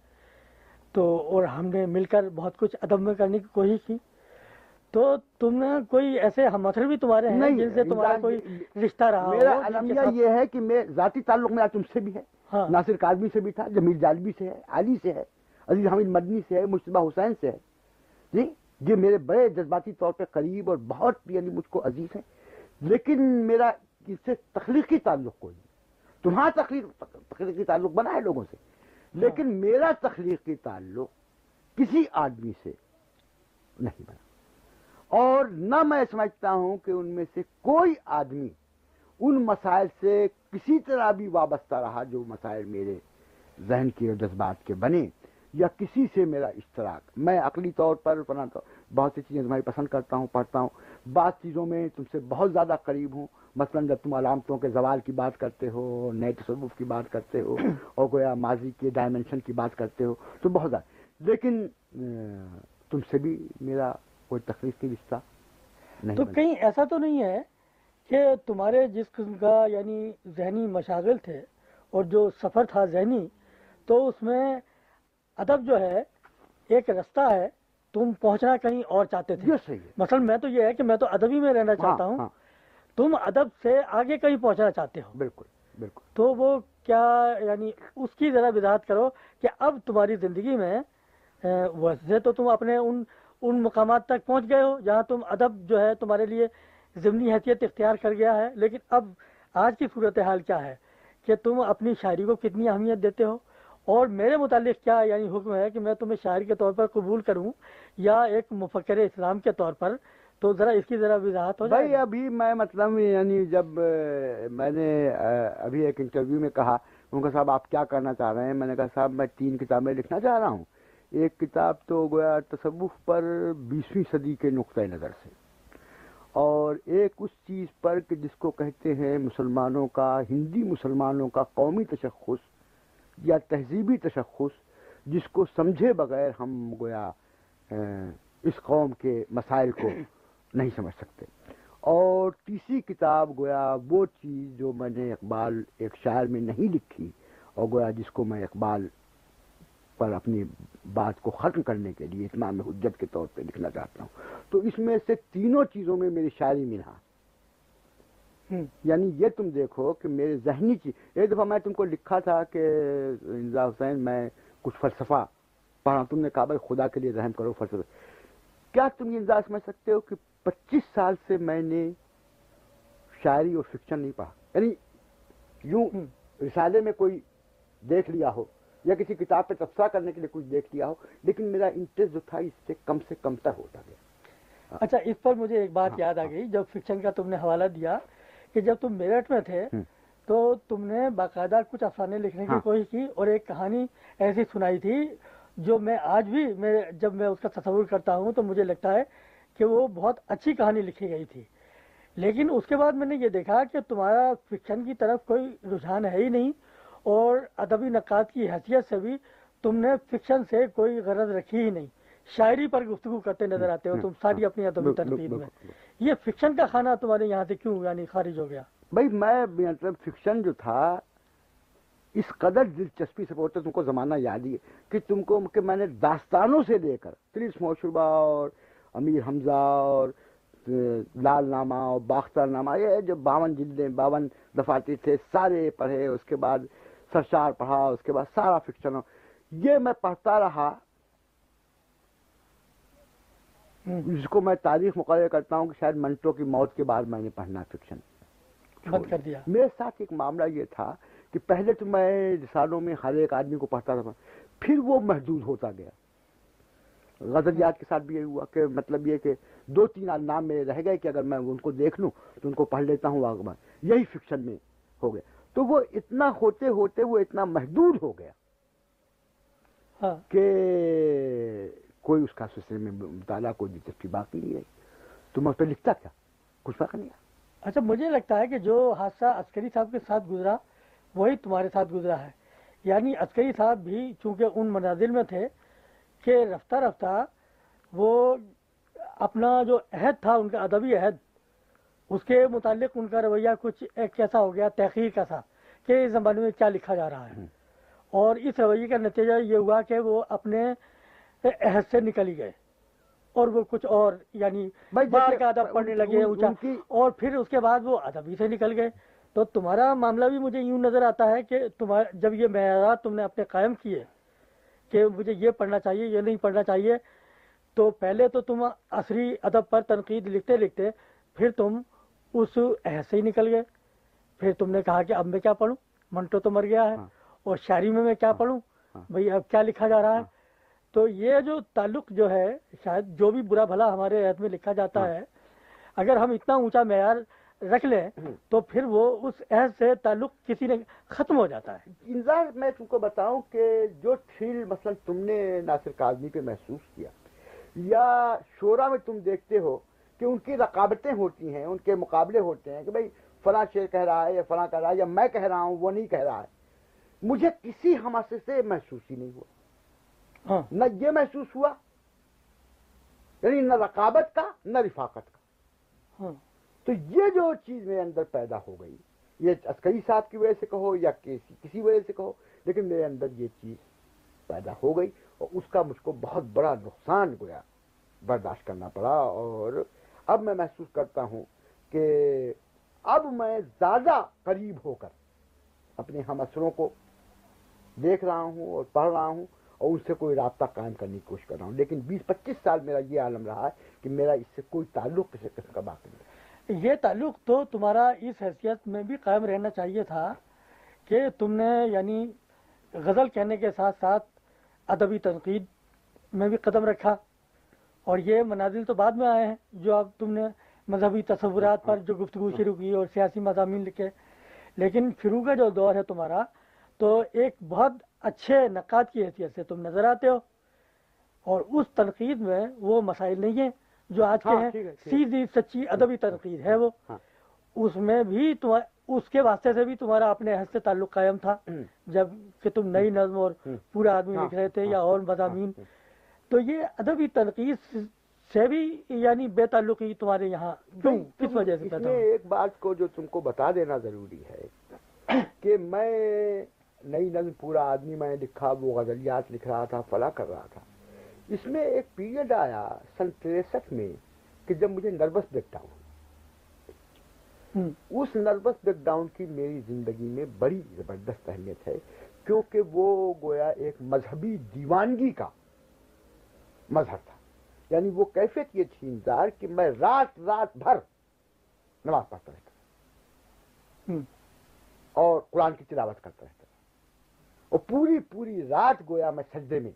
تو اور ہم نے مل کر بہت کچھ ادب میں کرنے کی کوشش کی۔ تو تم نے کوئی ایسے ہم اثر بھی تمہارے ہیں جن سے تمہارا کوئی رشتہ رہا میرا المیہ یہ ہے کہ میں ذاتی تعلق میرا تم سے بھی ہے۔ ہاں۔ ناصر کاظمی سے بھی تھا جمیل جالبی سے ہے علی سے ہے عزیز حمید مدنی سے ہے مشتبہ حسین سے ہے۔ جی یہ میرے بڑے جذباتی طور پہ قریب اور بہت یعنی مجھ کو عزیز ہیں۔ لیکن میرا اس سے تخلیقی تعلق کوئی نہیں۔ تمہارا تخلیق تخلیقی تعلق بنا ہے لوگوں سے۔ لیکن میرا تخلیقی تعلق کسی آدمی سے نہیں بنا۔ اور نہ میں سمجھتا ہوں کہ ان میں سے کوئی آدمی ان مسائل سے کسی طرح بھی وابستہ رہا جو مسائل میرے ذہن کے اور جذبات کے بنے یا کسی سے میرا اشتراک۔ میں عقلی طور پر بہت سی چیزیں تمہاری پسند کرتا ہوں پڑھتا ہوں۔ بعض چیزوں میں تم سے بہت زیادہ قریب ہوں۔ مثلا جب تم علامتوں کے زوال کی بات کرتے ہو نئے تصوف کی بات کرتے ہو اور گویا ماضی کے ڈائمنشن کی بات کرتے ہو تو بہت زیادہ۔ لیکن تم سے بھی میرا کوئی تخلیقی رشتہ نہیں تو کہیں ایسا تو نہیں ہے کہ تمہارے جس قسم کا یعنی ذہنی مشاغل تھے اور جو سفر تھا ذہنی تو اس میں ادب جو ہے ایک رستہ ہے تم پہنچنا کہیں اور چاہتے تھے۔ مثلا میں تو یہ ہے کہ میں تو ادبی میں رہنا ہاں، چاہتا ہوں ہاں۔ تم ادب سے آگے کہیں پہنچنا چاہتے ہو۔ بالکل بالکل۔ تو وہ کیا یعنی اس کی ذرا وضاحت کرو کہ اب تمہاری زندگی میں ویسے تو تم اپنے ان ان مقامات تک پہنچ گئے ہو جہاں تم ادب جو ہے تمہارے لیے ضمنی حیثیت اختیار کر گیا ہے لیکن اب آج کی صورت حال کیا ہے کہ تم اپنی شاعری کو کتنی اہمیت دیتے ہو؟ اور میرے متعلق کیا یعنی حکم ہے کہ میں تمہیں شاعر کے طور پر قبول کروں یا ایک مفکر اسلام کے طور پر تو ذرا اس کی ذرا وضاحت ہو بھائی ابھی میں مطلب یعنی جب میں نے ابھی ایک انٹرویو میں کہا ان کا صاحب آپ کیا کرنا چاہ رہے ہیں؟ میں نے کہا صاحب میں تین کتابیں لکھنا چاہ رہا ہوں۔ ایک کتاب تو گویا تصوف پر بیسویں صدی کے نقطۂ نظر سے۔ اور ایک اس چیز پر کہ جس کو کہتے ہیں مسلمانوں کا ہندی مسلمانوں کا قومی تشخص یا تہذیبی تشخص جس کو سمجھے بغیر ہم گویا اس قوم کے مسائل کو نہیں سمجھ سکتے۔ اور تیسری کتاب گویا وہ چیز جو میں نے اقبال ایک شاعر میں نہیں لکھی اور گویا جس کو میں اقبال پر اپنی بات کو ختم کرنے کے لیے اتمام حجت کے طور پہ لکھنا چاہتا ہوں۔ تو اس میں سے تینوں چیزوں میں میری شاعری ملا۔ یعنی یہ تم دیکھو کہ میرے ذہنی چیز ایک دفعہ میں تم کو لکھا تھا کہ انزا حسین میں کچھ فلسفہ پڑھا۔ تم نے کہا بھائی خدا کے لیے رحم کرو فلسفہ۔ کیا تم یہ انداز سمجھ سکتے ہو کہ پچیس سال سے میں نے شاعری اور فکشن نہیں پڑھا یعنی یوں رسالے میں کوئی دیکھ لیا ہو یا کسی کتاب پہ تبصرہ کرنے کے لیے کچھ دیکھ لیا ہو لیکن میرا انٹرسٹ جو تھا اس سے کم سے کم تر ہوتا گیا اچھا اس پر مجھے ایک بات ہاں، یاد آ ہاں۔ گئی جب فکشن کا تم نے حوالہ دیا کہ جب تم میرٹھ میں تھے۔ تو تم نے باقاعدہ کچھ افسانے لکھنے کی ہاں۔ کوشش کی اور ایک کہانی ایسی سنائی تھی جو میں آج بھی میں جب میں اس کا تصور کرتا ہوں تو مجھے لگتا ہے کہ وہ بہت اچھی کہانی لکھی گئی تھی۔ لیکن اس کے بعد میں نے یہ دیکھا کہ تمہارا فکشن کی طرف کوئی رجحان ہے ہی نہیں اور ادبی نقاد کی حیثیت سے بھی تم نے فکشن سے کوئی غرض رکھی ہی نہیں۔ شاعری پر گفتگو کرتے نظر آتے ہو تم ساری اپنی ادبی تنقید میں۔ یہ فکشن کا کھانا تمہارے یہاں سے کیوں یعنی خارج ہو گیا؟ بھائی میں مطلب فکشن جو تھا اس قدر دلچسپی سے پہنچتا تم کو زمانہ یاد ہی ہے کہ تم کو کہ میں نے داستانوں سے لے کر تریس موشبہ اور امیر حمزہ اور لال نامہ اور باختر نامہ یہ جو باون جلدیں باون دفاتر تھے سارے پڑھے اس کے بعد سرشار پڑھا اس کے بعد سارا فکشن یہ میں پڑھتا رہا۔ جس کو میں تاریخ مقرر کرتا ہوں کہ شاید منٹو کی موت کے بعد میں نے پڑھنا فکشن۔ بند کر دیا۔ میرے ساتھ ایک معاملہ یہ تھا کہ پہلے تو میں رسالوں میں ہر ایک آدمی کو پڑھتا تھا پھر وہ محدود ہوتا گیا۔ غزلیات کے ساتھ بھی یہ ہوا کہ مطلب یہ کہ دو تین نام میرے رہ گئے کہ اگر میں ان کو دیکھ لوں تو ان کو پڑھ لیتا ہوں بعد یہی فکشن میں ہو گیا۔ تو وہ اتنا ہوتے ہوتے وہ اتنا محدود ہو گیا ہاں۔ کہ کوئی اس کا سلسلے میں مطالعہ کوئی دلچسپی باقی نہیں ہے تو میں پہ لکھتا کیا؟ کچھ فرق نہیں اچھا مجھے لگتا ہے کہ جو حادثہ عسکری صاحب کے ساتھ گزرا وہی تمہارے ساتھ گزرا ہے۔ یعنی عسکری صاحب بھی چونکہ ان منازل میں تھے کہ رفتہ رفتہ وہ اپنا جو عہد تھا ان کا ادبی عہد اس کے متعلق ان کا رویہ کچھ ایک کیسا ہو گیا تحقیر کا تھا کہ اس زمانے میں کیا لکھا جا رہا ہے۔ اور اس رویے کا نتیجہ یہ ہوا کہ وہ اپنے عہد سے نکل ہی گئے۔ اور وہ کچھ اور یعنی باہر کا ادب پڑھنے لگے اونچا۔ اور پھر اس کے بعد وہ ادبی سے نکل گئے۔ تو تمہارا معاملہ بھی مجھے یوں نظر آتا ہے کہ تمہارا جب یہ معیارات تم نے اپنے قائم کیے کہ مجھے یہ پڑھنا چاہیے یہ نہیں پڑھنا چاہیے۔ تو پہلے تو تم عصری ادب پر تنقید لکھتے لکھتے پھر تم اس عہد سے ہی نکل گئے۔ پھر تم نے کہا کہ اب میں کیا پڑھوں؟ منٹو تو مر گیا ہے۔ ہاں۔ اور شاعری میں میں کیا پڑھوں؟ ہاں۔ بھئی اب کیا لکھا جا رہا ہے؟ تو یہ جو تعلق جو ہے شاید جو بھی برا بھلا ہمارے عہد میں لکھا جاتا ہاں۔ ہے اگر ہم اتنا اونچا معیار رکھ لیں تو پھر وہ اس عہد سے تعلق کسی نے ختم ہو جاتا ہے۔ انظار میں تم کو بتاؤں کہ جو تھرل مثلا تم نے ناصر کاظمی پہ محسوس کیا یا شورا میں تم دیکھتے ہو کہ ان کی رقابتیں ہوتی ہیں ان کے مقابلے ہوتے ہیں کہ بھائی فلاں شعر کہہ رہا ہے یا فلاں کہہ رہا ہے یا میں کہہ رہا ہوں وہ نہیں کہہ رہا ہے۔ مجھے کسی حماسے سے محسوس ہی نہیں ہوا۔ ہاں۔ نہ یہ محسوس ہوا یعنی نہ رقابت کا نہ رفاقت کا۔ ہاں۔ تو یہ جو چیز میرے اندر پیدا ہو گئی، یہ عسکری صاحب کی وجہ سے کہو یا کسی کسی وجہ سے کہو، لیکن میرے اندر یہ چیز پیدا ہو گئی اور اس کا مجھ کو بہت بڑا نقصان گویا برداشت کرنا پڑا اور اب میں محسوس کرتا ہوں کہ اب میں زیادہ قریب ہو کر اپنے ہم اثروں کو دیکھ رہا ہوں اور پڑھ رہا ہوں اور ان سے کوئی رابطہ قائم کرنے کی کوشش کر رہا ہوں۔ لیکن بیس پچیس سال میرا یہ عالم رہا ہے کہ میرا اس سے کوئی تعلق کسی قسم کا باقی نہیں رہا۔ یہ تعلق تو تمہارا اس حیثیت میں بھی قائم رہنا چاہیے تھا کہ تم نے یعنی غزل کہنے کے ساتھ ساتھ ادبی تنقید میں بھی قدم رکھا اور یہ منازل تو بعد میں آئے ہیں جو اب تم نے مذہبی تصورات پر جو گفتگو شروع کی اور سیاسی مضامین لکھے۔ لیکن شروع کا جو دور ہے تمہارا تو ایک بہت اچھے نقاد کی حیثیت سے تم نظر آتے ہو اور اس تنقید میں وہ مسائل نہیں ہیں۔ جو آج کے ہاں، ہیں سیدھی سچی ادبی ہاں، تنقید ہے وہ۔ ہاں۔ اس میں بھی اس کے واسطے سے بھی تمہارا اپنے حد سے تعلق قائم تھا۔ جبکہ تم نئی نظم اور پورا آدمی لکھ رہے تھے یا اور مضامین۔ تو یہ ادبی تنقید سے بھی یعنی بے تعلقی تمہارے یہاں کیوں؟ کس وجہ سے پیدا ایک بات کو جو تم کو بتا دینا ضروری ہے کہ میں نئی نظم پورا آدمی میں لکھا وہ غزلیات لکھ رہا تھا فلا کر رہا تھا۔ اس میں ایک پیریڈ آیا سن تریسٹھ میں کہ جب مجھے نروس بریک ڈاؤن اس نروس بریک ڈاؤن کی میری زندگی میں بڑی زبردست اہمیت ہے کیونکہ وہ گویا ایک مذہبی دیوانگی کا مظہر تھا۔ یعنی وہ کیفیت یہ تھی انتظار کہ میں رات رات بھر نماز پڑھتا رہتا اور قرآن کی تلاوت کرتا رہتا اور پوری پوری رات گویا میں سجدے میں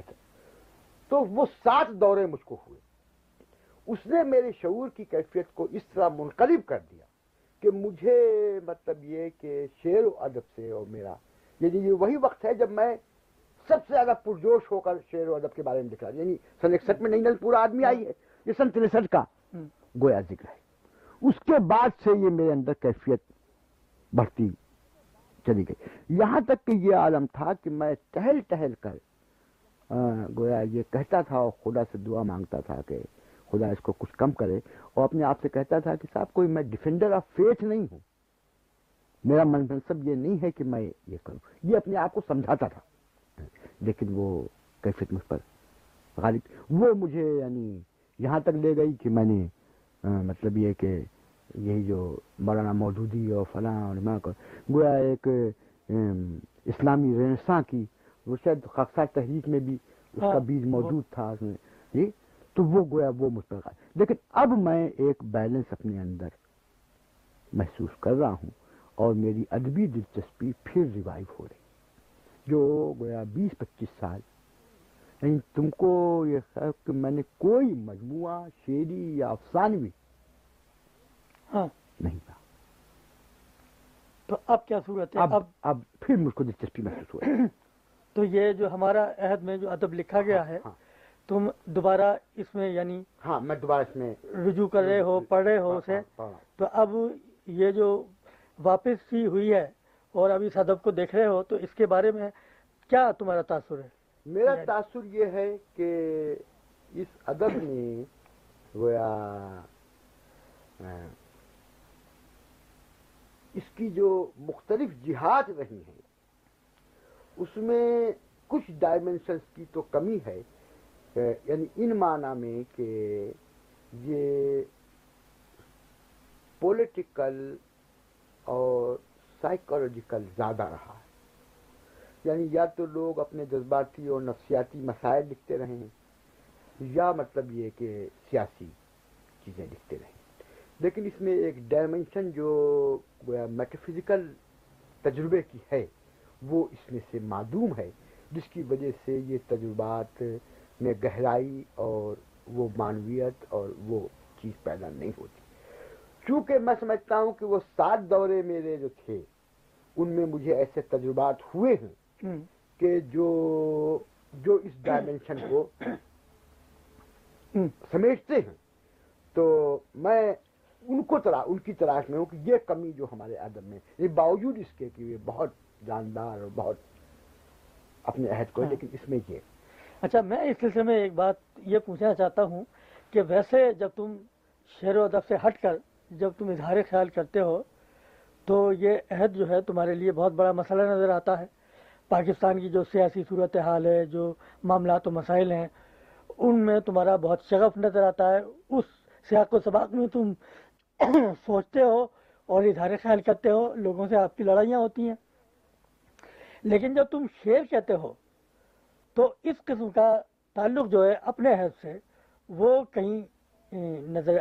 کہتا تو وہ سات دورے مجھ کو ہوئے۔ اس نے میرے شعور کی کیفیت کو اس طرح منقلب کر دیا کہ مجھے مطلب یہ کہ شعر و ادب سے اور میرا یعنی یہ وہی وقت ہے جب میں سب سے زیادہ پرجوش ہو کر شعر و ادب کے بارے میں دکھا رہا یعنی سن اکسٹھ میں نہیں پورا آدمی آئی ہے یہ سن تریسٹھ کا گویا ذکر ہے۔ اس کے بعد سے یہ میرے اندر کیفیت بڑھتی چلی گئی۔ یہاں تک کہ یہ عالم تھا کہ میں ٹہل ٹہل کر ہاں، گویا یہ کہتا تھا اور خدا سے دعا مانگتا تھا کہ خدا اس کو کچھ کم کرے اور اپنے آپ سے کہتا تھا کہ صاحب، کوئی میں ڈیفینڈر آف فیتھ نہیں ہوں۔ میرا من منصب یہ نہیں ہے کہ میں یہ کروں۔ یہ اپنے آپ کو سمجھاتا تھا۔ لیکن وہ کیفیت مجھ پر غالب۔ وہ مجھے یعنی یہاں تک لے گئی کہ میں نے مطلب یہ کہ یہی جو مولانا مودودی اور فلاں اور گویا ایک اسلامی رینساں کی وہ شاید خاکسار تحریک میں بھی اس کا ہاں، بیج موجود تھا اس میں جی؟ تو وہ گویا وہ مجھ پر لیکن اب میں ایک بیلنس اپنے اندر محسوس کر رہا ہوں اور میری ادبی دلچسپی پھر ریوائو ہو رہی جو گویا بیس پچیس سال یعنی تم کو یہ خیال کہ میں نے کوئی مجموعہ شعری یا افسانوی ہاں۔ نہیں تھا تو اب کیا صورت ہے؟ اب اب پھر مجھ کو دلچسپی محسوس ہو رہی ہے۔ *coughs* تو یہ جو ہمارا عہد میں جو ادب لکھا گیا ہاں، ہے ہاں۔ تم دوبارہ اس میں یعنی ہاں میں دوبارہ اس میں رجوع کر رہے ہو پڑھ رہے ہو ہاں، اسے۔ تو اب یہ جو واپس ہوئی ہے اور اب اس ادب کو دیکھ رہے ہو تو اس کے بارے میں کیا تمہارا تاثر ہے؟ میرا یعنی تاثر یہ ہے کہ اس ادب نے گویا اس کی جو مختلف جہاد رہی ہیں اس میں کچھ ڈائمنشنس کی تو کمی ہے۔ یعنی ان معنی میں کہ یہ پولیٹیکل اور سائیکولوجیکل زیادہ رہا ہے۔ یعنی یا تو لوگ اپنے جذباتی اور نفسیاتی مسائل لکھتے رہیں، یا مطلب یہ کہ سیاسی چیزیں لکھتے رہیں۔ لیکن اس میں ایک ڈائمنشن جو میٹافزیکل تجربے کی ہے۔ وہ اس میں سے معدوم ہے جس کی وجہ سے یہ تجربات میں گہرائی اور وہ معنویت اور وہ چیز پیدا نہیں ہوتی۔ چونکہ میں سمجھتا ہوں کہ وہ سات دورے میرے جو تھے ان میں مجھے ایسے تجربات ہوئے ہیں کہ جو جو اس ڈائمینشن کو سمیٹتے ہیں۔ تو میں ان کو ترا ان کی تلاش میں ہوں کہ یہ کمی جو ہمارے ادب میں یہ باوجود اس کے کہ یہ بہت جاندار اور بہت اپنے عہد کو ہاں۔ لیکن اس میں یہ۔ اچھا میں اس سلسلے میں ایک بات یہ پوچھنا چاہتا ہوں کہ ویسے جب تم شعر و ادب سے ہٹ کر جب تم اظہار خیال کرتے ہو تو یہ عہد جو ہے تمہارے لیے بہت بڑا مسئلہ نظر آتا ہے۔ پاکستان کی جو سیاسی صورتحال ہے جو معاملات و مسائل ہیں ان میں تمہارا بہت شغف نظر آتا ہے۔ اس سیاق و سباق میں تم *clears throat* سوچتے ہو اور اظہار خیال کرتے ہو لوگوں سے آپ کی لڑائیاں ہوتی ہیں۔ لیکن جب تم شعر کہتے ہو تو اس قسم کا تعلق جو ہے اپنے حد سے وہ کہیں نظر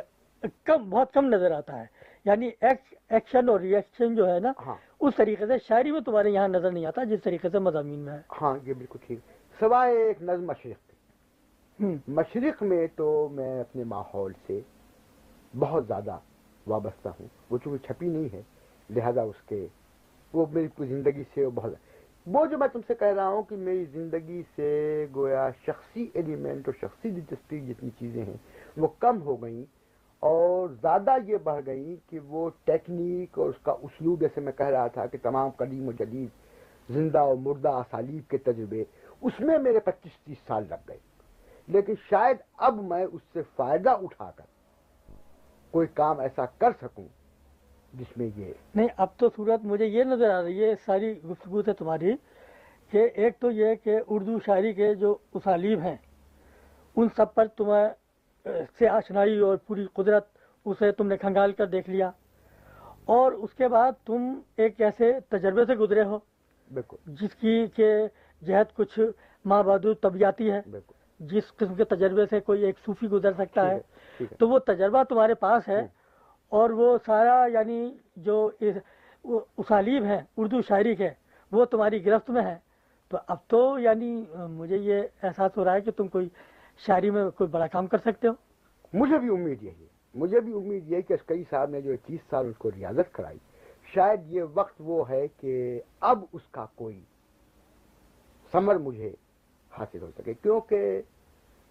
کم بہت کم نظر آتا ہے۔ یعنی ایکشن اور ریئیکشن جو ہے نا ہاں۔ اس طریقے سے شاعری میں تمہارے یہاں نظر نہیں آتا جس طریقے سے مضامین میں ہے۔ ہاں یہ بالکل ٹھیک۔ سوائے ایک نظم مشرق مشرق میں تو میں اپنے ماحول سے بہت زیادہ وابستہ ہوں۔ وہ چونکہ چھپی نہیں ہے لہذا اس کے وہ میری زندگی سے بہت وہ جو میں تم سے کہہ رہا ہوں کہ میری زندگی سے گویا شخصی ایلیمنٹ اور شخصی دلچسپی جتنی چیزیں ہیں، وہ کم ہو گئیں اور زیادہ یہ بڑھ گئیں کہ وہ ٹیکنیک اور اس کا اسلوب، جیسے میں کہہ رہا تھا کہ تمام قدیم و جدید زندہ اور مردہ اسالیب کے تجربے، اس میں میرے پچیس تیس سال لگ گئے۔ لیکن شاید اب میں اس سے فائدہ اٹھا کر کوئی کام ایسا کر سکوں جس میں یہ نہیں اب تو صورت مجھے یہ نظر آ رہی ہے ساری گفتگو سے تمہاری کہ ایک تو یہ کہ اردو شاعری کے جو اسالیب ہیں ان سب پر تمہیں سے آشنائی اور پوری قدرت اسے تم نے کھنگال کر دیکھ لیا۔ اور اس کے بعد تم ایک ایسے تجربے سے گزرے ہو بالکل۔ جس کی کہ جہت کچھ ماں بہادر طبیعتی ہے بالکل۔ جس قسم کے تجربے سے کوئی ایک صوفی گزر سکتا ہے تو وہ تجربہ تمہارے پاس ہے۔ اور وہ سارا یعنی جو اسالیب ہیں، اردو شاعری کے، وہ تمہاری گرفت میں ہے تو اب تو یعنی مجھے یہ احساس ہو رہا ہے کہ تم کوئی شاعری میں کوئی بڑا کام کر سکتے ہو۔ مجھے بھی امید یہی ہے۔ مجھے بھی امید یہ ہے کہ اسکئی صاحب نے جو اکیس سال اس کو ریاضت کرائی، شاید یہ وقت وہ ہے کہ اب اس کا کوئی ثمر مجھے حاصل ہو سکے۔ کیونکہ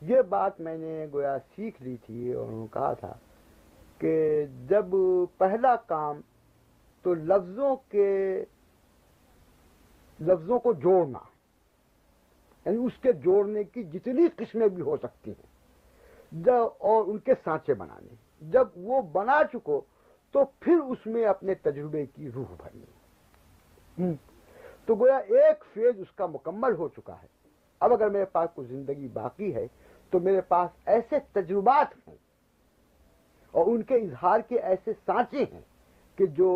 یہ بات میں نے گویا سیکھ لی تھی اور انہوں نے کہا تھا کہ جب پہلا کام تو لفظوں کے لفظوں کو جوڑنا یعنی اس کے جوڑنے کی جتنی قسمیں بھی ہو سکتی ہیں، جب اور ان کے سانچے بنانے، جب وہ بنا چکو تو پھر اس میں اپنے تجربے کی روح بھرنی۔ تو گویا ایک فیز اس کا مکمل ہو چکا ہے۔ اب اگر میرے پاس کوئی زندگی باقی ہے تو میرے پاس ایسے تجربات ہیں اور ان کے اظہار کے ایسے سانچے ہیں کہ جو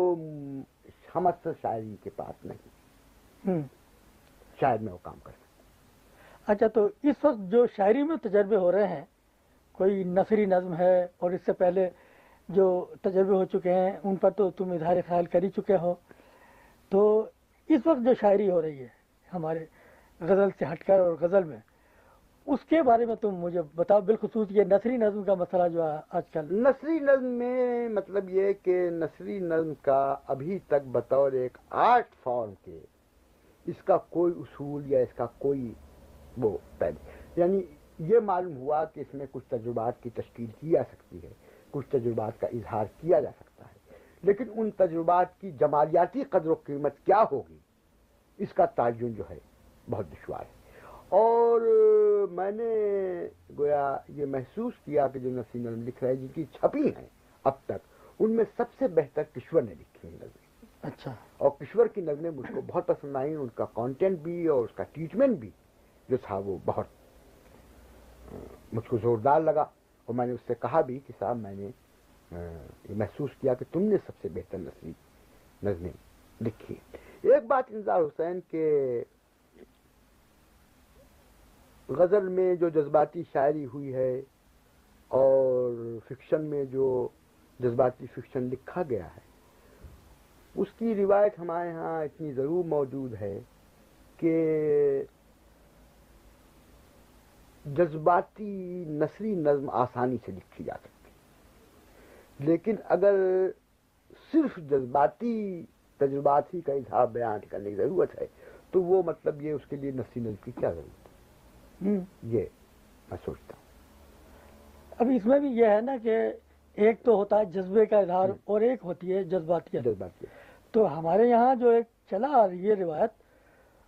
اکثر شاعری کے پاس نہیں شاید میں وہ کام کر سکتا۔ اچھا تو اس وقت جو شاعری میں تجربے ہو رہے ہیں کوئی نثری نظم ہے اور اس سے پہلے جو تجربے ہو چکے ہیں ان پر تو تم اظہار خیال کر ہی چکے ہو۔ تو اس وقت جو شاعری ہو رہی ہے ہمارے غزل سے ہٹ کر اور غزل میں اس کے بارے میں تم مجھے بتاؤ، بالخصوص یہ نثری نظم کا مسئلہ جو ہے آج کل۔ نثری نظم میں مطلب یہ کہ نثری نظم کا ابھی تک بطور ایک آرٹ فارم کے اس کا کوئی اصول یا اس کا کوئی وہ پہلے یعنی یہ معلوم ہوا کہ اس میں کچھ تجربات کی تشکیل کی جا سکتی ہے، کچھ تجربات کا اظہار کیا جا سکتا ہے۔ لیکن ان تجربات کی جمالیاتی قدر و قیمت کیا ہوگی، اس کا تعین جو ہے بہت دشوار ہے۔ اور میں نے گویا یہ محسوس کیا کہ جو نسیم نظم لکھ رہے ہیں جن کی چھپی ہیں اب تک ان میں سب سے بہتر کشور نے لکھی ہیں نظمیں۔ اچھا۔ اور کشور کی نظمیں مجھ کو بہت پسند آئیں ان کا کانٹینٹ بھی اور اس کا ٹریٹمنٹ بھی جو تھا وہ بہت مجھ کو زوردار لگا۔ اور میں نے اس سے کہا بھی کہ صاحب میں نے یہ محسوس کیا کہ تم نے سب سے بہتر نسلی نظمیں لکھی ایک بات انتظار حسین کے غزل میں جو جذباتی شاعری ہوئی ہے اور فکشن میں جو جذباتی فکشن لکھا گیا ہے، اس کی روایت ہمارے ہاں اتنی ضرور موجود ہے کہ جذباتی نثری نظم آسانی سے لکھی جا سکتی لیکن اگر صرف جذباتی تجربات ہی کا اظہار بیان کرنے کی ضرورت ہے، تو وہ مطلب یہ اس کے لیے نثری نظم کی کیا ضرورت ہے؟ یہ میں سوچتا ہوں اب اس میں بھی یہ ہے نا کہ ایک تو ہوتا ہے جذبے کا اظہار۔ اور ایک ہوتی ہے جذباتیت جذباتی تو ہمارے یہاں جو ایک چلا آ رہی ہے روایت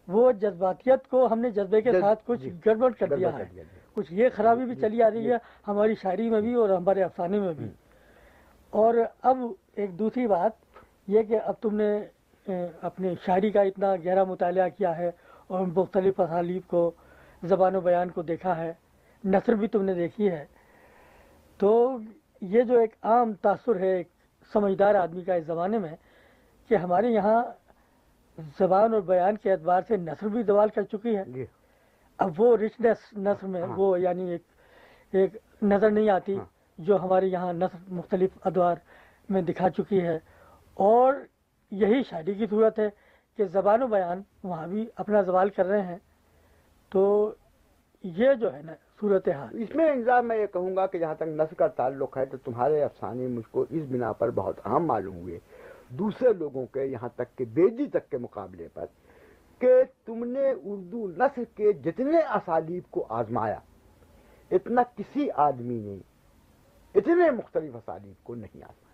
وہ جذباتیت کو ہم نے جذبے کے ساتھ کچھ جی، گڑبڑ کر دیا ہے جی۔ کچھ یہ خرابی بھی جی، چلی آ رہی جی۔ ہے ہماری شاعری میں بھی اور ہمارے افسانے میں بھی۔ اور اب ایک دوسری بات یہ کہ اب تم نے اے، اپنی شاعری کا اتنا گہرا مطالعہ کیا ہے اور مختلف اسالیب کو زبان و بیان کو دیکھا ہے نثر بھی تم نے دیکھی ہے۔ تو یہ جو ایک عام تاثر ہے ایک سمجھدار آدمی کا اس زمانے میں کہ ہمارے یہاں زبان اور بیان کے اعتبار سے نثر بھی زوال کر چکی ہے۔ جی۔ اب وہ رچنس نثر میں ہاں۔ وہ یعنی ایک ایک نظر نہیں آتی ہاں۔ جو ہمارے یہاں نثر مختلف ادوار میں دکھا چکی ہے۔ اور یہی شاعری کی صورت ہے کہ زبان و بیان وہاں بھی اپنا زوال کر رہے ہیں۔ تو یہ جو ہے نا صورت حال اس میں انتظار میں یہ کہوں گا کہ جہاں تک نسل کا تعلق ہے تو تمہارے افسانے مجھ کو اس بنا پر بہت اہم معلوم ہوئے۔ دوسرے لوگوں کے یہاں تک کہ بیدی تک کے مقابلے پر کہ تم نے اردو نثر کے جتنے اسالیب کو آزمایا، اتنا کسی آدمی نے اتنے مختلف اسالیب کو نہیں آزمایا۔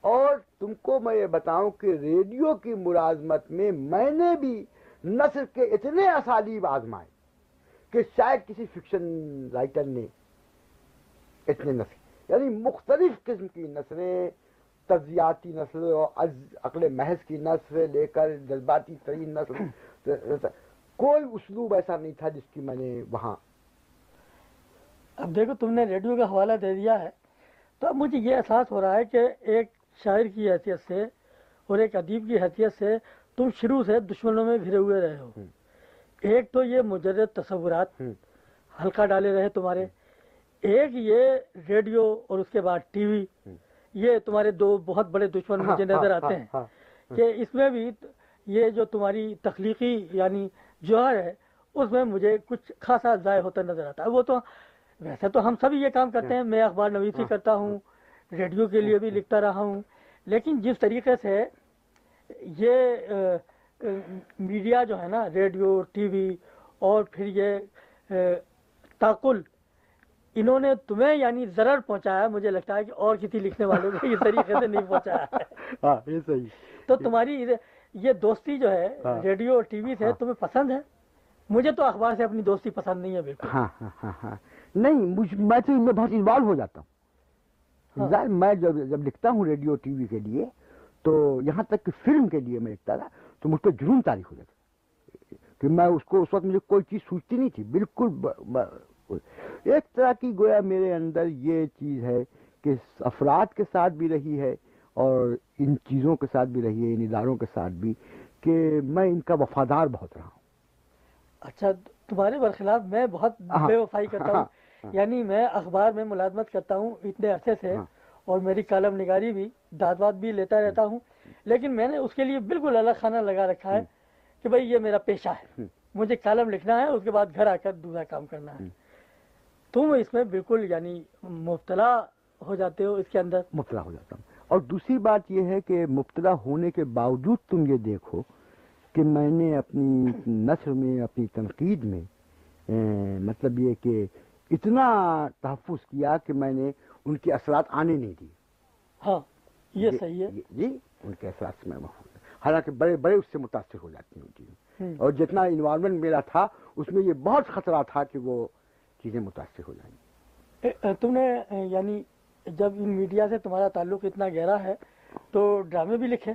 اور تم کو میں یہ بتاؤں کہ ریڈیو کی ملازمت میں میں نے بھی نثر کے اتنے اسالیب آزمائے کہ شاید کسی فکشن رائٹر نے اتنے نسل یعنی مختلف قسم کی نسلیں، تجزیاتی نسل اور عقل محض کی نسل سے لے کر جذباتی ترین نسل، کوئی اسلوب ایسا نہیں تھا جس کی میں نے وہاں اب دیکھو، تم نے ریڈیو کا حوالہ دے دیا ہے، تو اب مجھے یہ احساس ہو رہا ہے کہ ایک شاعر کی حیثیت سے اور ایک ادیب کی حیثیت سے تم شروع سے دشمنوں میں گھرے ہوئے رہے ہو۔ ایک تو یہ مجرد تصورات۔ ہلکا ڈالے رہے تمہارے ایک یہ ریڈیو اور اس کے بعد ٹی وی۔ یہ تمہارے دو بہت بڑے دشمن مجھے ہاں، نظر ہاں، آتے ہیں ہاں، کہ اس میں بھی یہ جو تمہاری تخلیقی یعنی جوہر ہے اس میں مجھے کچھ خاصا ضائع ہوتا نظر آتا ہے وہ تو ویسے تو ہم سب یہ کام کرتے ہیں میں اخبار نویسی۔ کرتا ہوں ریڈیو کے لیے بھی لکھتا رہا ہوں لیکن جس طریقے سے یہ میڈیا جو ہے نا ریڈیو ٹی وی اور پھر یہ تاقل انہوں نے تمہیں یعنی ضرر پہنچایا مجھے لگتا ہے کہ اور کسی لکھنے والوں کو اس طریقے سے نہیں پہنچایا۔ ہے *laughs* ہاں یہ صحیح۔ تو تمہاری یہ دوستی جو ہے ہاں۔ ریڈیو اور ٹی وی سے ہاں۔ تمہیں پسند ہے؟ مجھے تو اخبار سے اپنی دوستی پسند نہیں ہے بالکل۔ ہاں ہاں ہاں نہیں میں تو ان میں بہت انوالو ہو جاتا ہوں۔ میں جب جب لکھتا ہوں ریڈیو ٹی وی کے لیے تو یہاں تک کہ فلم کے لیے میں لکھتا تھا تو مجھ پہ جنون تاریخ ہو جاتا کہ میں اس کو اس وقت مجھے کوئی چیز سوچتی نہیں تھی بالکل ب- ب- ایک طرح کی گویا میرے اندر یہ چیز ہے کہ افراد کے ساتھ بھی رہی ہے اور ان چیزوں کے ساتھ بھی رہی ہے ان اداروں کے ساتھ بھی کہ میں ان کا وفادار بہت رہا ہوں اچھا تمہارے برخلاف میں بہت ہاں۔ بے وفائی کرتا ہاں۔ ہوں یعنی میں اخبار میں ملازمت کرتا ہوں اتنے عرصے سے ہاں۔ اور میری کالم نگاری بھی، داد بھی لیتا رہتا ہوں۔ لیکن میں نے اس کے لیے بالکل الگ خانہ لگا رکھا ہے کہ بھائی یہ میرا پیشہ ہے۔ مجھے کالم لکھنا ہے، اس کے بعد گھر آ کر دوسرا کام کرنا ہے۔ تم اس میں بالکل یعنی مبتلا ہو جاتے ہو اس کے اندر۔ مبتلا ہو جاتا ہوں۔ اور دوسری بات یہ ہے کہ مبتلا ہونے کے باوجود تم یہ دیکھو کہ میں نے اپنی نثر میں، اپنی تنقید میں مطلب یہ کہ اتنا تحفظ کیا کہ میں نے ان کے اثرات آنے نہیں دیے۔ ہاں یہ صحیح ہے۔ جی ان کے اثرات سے میں محفوظ ہوں۔ حالانکہ بڑے بڑے اس سے متاثر ہو جاتی ہیں وہ چیزیں ہوں۔ اور جتنا انوائرمنٹ میرا تھا اس میں یہ بہت خطرہ تھا کہ وہ چیزیں متاثر ہو جائیں۔ تم نے یعنی جب ان میڈیا سے تمہارا تعلق اتنا گہرا ہے تو ڈرامے بھی لکھے۔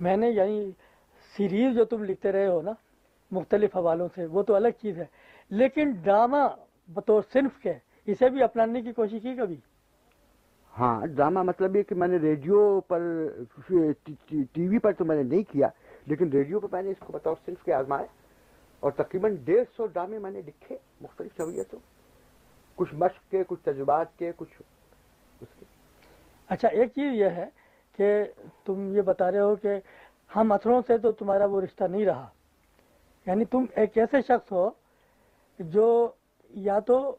میں نے یعنی سیریز جو تم لکھتے رہے ہو نا مختلف حوالوں سے وہ تو الگ چیز ہے۔ لیکن ڈرامہ بطور صنف کے اسے بھی اپنانے کی کوشش کی کبھی؟ ہاں ڈرامہ مطلب یہ کہ میں نے ریڈیو پر ٹی وی پر تو میں نے نہیں کیا لیکن ریڈیو پر میں نے اس کو بطور صرف کے آزمائے اور تقریباً ڈیڑھ سو ڈرامے میں نے لکھے مختلف شویتوں کچھ مشق کے کچھ تجربات کے کچھ اس کے۔ اچھا ایک چیز یہ ہے کہ تم یہ بتا رہے ہو کہ ہم اثروں سے تو تمہارا وہ رشتہ نہیں رہا۔ یعنی تم ایک ایسے شخص ہو جو یا تو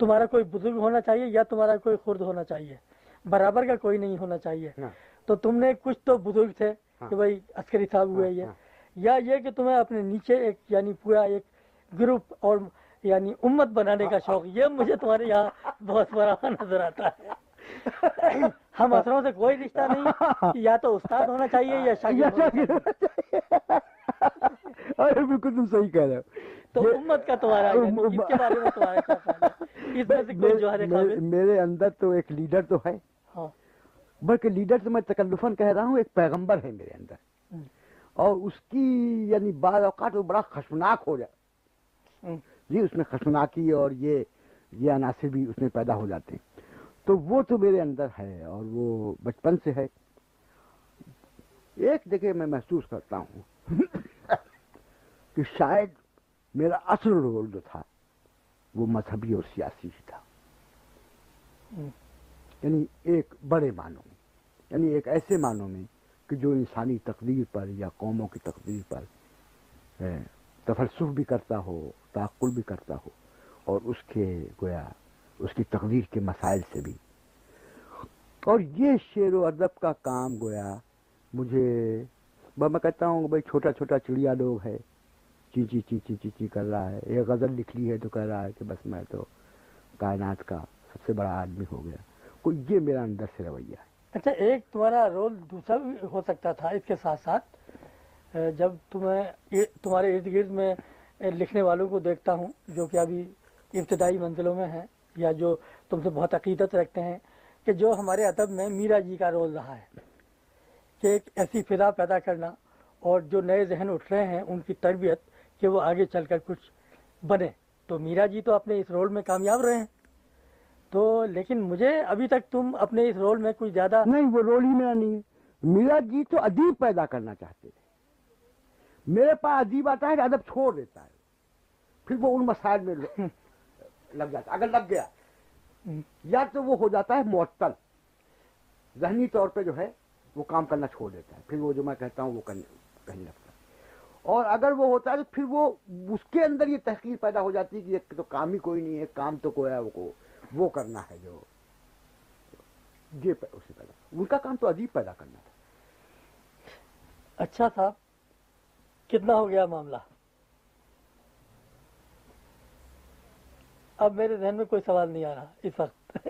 تمہارا کوئی بزرگ ہونا چاہیے یا تمہارا کوئی خرد ہونا چاہیے برابر کا کوئی نہیں ہونا چاہیے ہاں۔ تو تم نے کچھ تو بزرگ تھے ہاں۔ کہ بھائی عسکری صاحب ہوئے ہاں، یہ ہاں۔ یا یہ کہ تمہیں اپنے نیچے ایک یعنی پورا ایک گروپ اور یعنی امت بنانے کا شوق یہ مجھے تمہارے یہاں بہت بڑا نظر آتا ہے ہم اثروں سے کوئی رشتہ نہیں یا تو استاد ہونا چاہیے یا شاگرد ہونا چاہیے ارے بالکل تم صحیح کہہ رہے ہو تو امت کا تمہارا اس کے بارے میں تمہارا اس میں سے کوئی جوہر قابل میرے اندر تو ایک لیڈر تو ہے ہاں بلکہ لیڈر سے میں تکلفاً کہہ رہا ہوں ایک پیغمبر ہے میرے اندر اور اس کی یعنی بعض اوقات وہ بڑا خشمناک ہو جائے جی اس میں خشمناکی اور یہ یہ عناصر بھی اس میں پیدا ہو جاتے ہیں تو وہ تو میرے اندر ہے اور وہ بچپن سے ہے۔ ایک جگہ میں محسوس کرتا ہوں کہ شاید میرا اصل رول جو تھا وہ مذہبی اور سیاسی ہی تھا۔ یعنی ایک بڑے معنوں میں یعنی ایک ایسے معنوں میں کہ جو انسانی تقدیر پر یا قوموں کی تقدیر پر تفلسف بھی کرتا ہو، تعقل بھی کرتا ہو اور اس کے گویا اس کی تقریر کے مسائل سے بھی۔ اور یہ شعر و ادب کا کام گویا، مجھے میں کہتا ہوں بھائی چھوٹا چھوٹا چڑیا لوگ ہے، چی چی چی چی چی چی کر رہا ہے، یہ غزل لکھ لی ہے تو کہہ رہا ہے کہ بس میں تو کائنات کا سب سے بڑا آدمی ہو گیا۔ کوئی یہ میرا اندر سے رویہ ہے۔ اچھا ایک تمہارا رول دوسرا بھی ہو سکتا تھا اس کے ساتھ ساتھ جب تمہیں تمہارے ارد گرد میں لکھنے والوں کو دیکھتا ہوں، جو کہ ابھی ابتدائی منزلوں میں ہیں یا جو تم سے بہت عقیدت رکھتے ہیں کہ جو ہمارے ادب میں میرا جی کا رول رہا ہے کہ ایک ایسی فضا پیدا کرنا اور جو نئے ذہن اٹھ رہے ہیں ان کی تربیت کہ وہ آگے چل کر کچھ بنے۔ تو میرا جی تو اپنے اس رول میں کامیاب رہے ہیں۔ تو لیکن مجھے ابھی تک تم اپنے اس رول میں کچھ زیادہ نہیں وہ رول ہی میرا نہیں ہے۔ میرا جی تو ادیب پیدا کرنا چاہتے تھے۔ میرے پاس ادیب آتا ہے کہ ادب چھوڑ دیتا ہے۔ پھر وہ ان مسائل میں *laughs* لگ جاتا اگر لگ گیا، یا تو وہ ہو جاتا ہے معطل۔ ذہنی طور پہ جو ہے، وہ کام کرنا چھوڑ دیتا ہے۔ پھر وہ جو میں کہتا ہوں، وہ کہنے لگتا ہے۔ اور اگر وہ ہوتا ہے، تو پھر وہ اس کے اندر یہ تحقیق پیدا ہو جاتی ہے کہ ایک تو کام ہی کوئی نہیں ہے، کام تو کوئی ہے، وہ کو وہ کرنا ہے جو یہ اسے پیدا۔ ان کا کام تو عجیب پیدا کرنا تھا۔ اچھا تھا۔ کتنا ہو گیا معاملہ؟ اب میرے ذہن میں کوئی سوال نہیں آ رہا اس وقت۔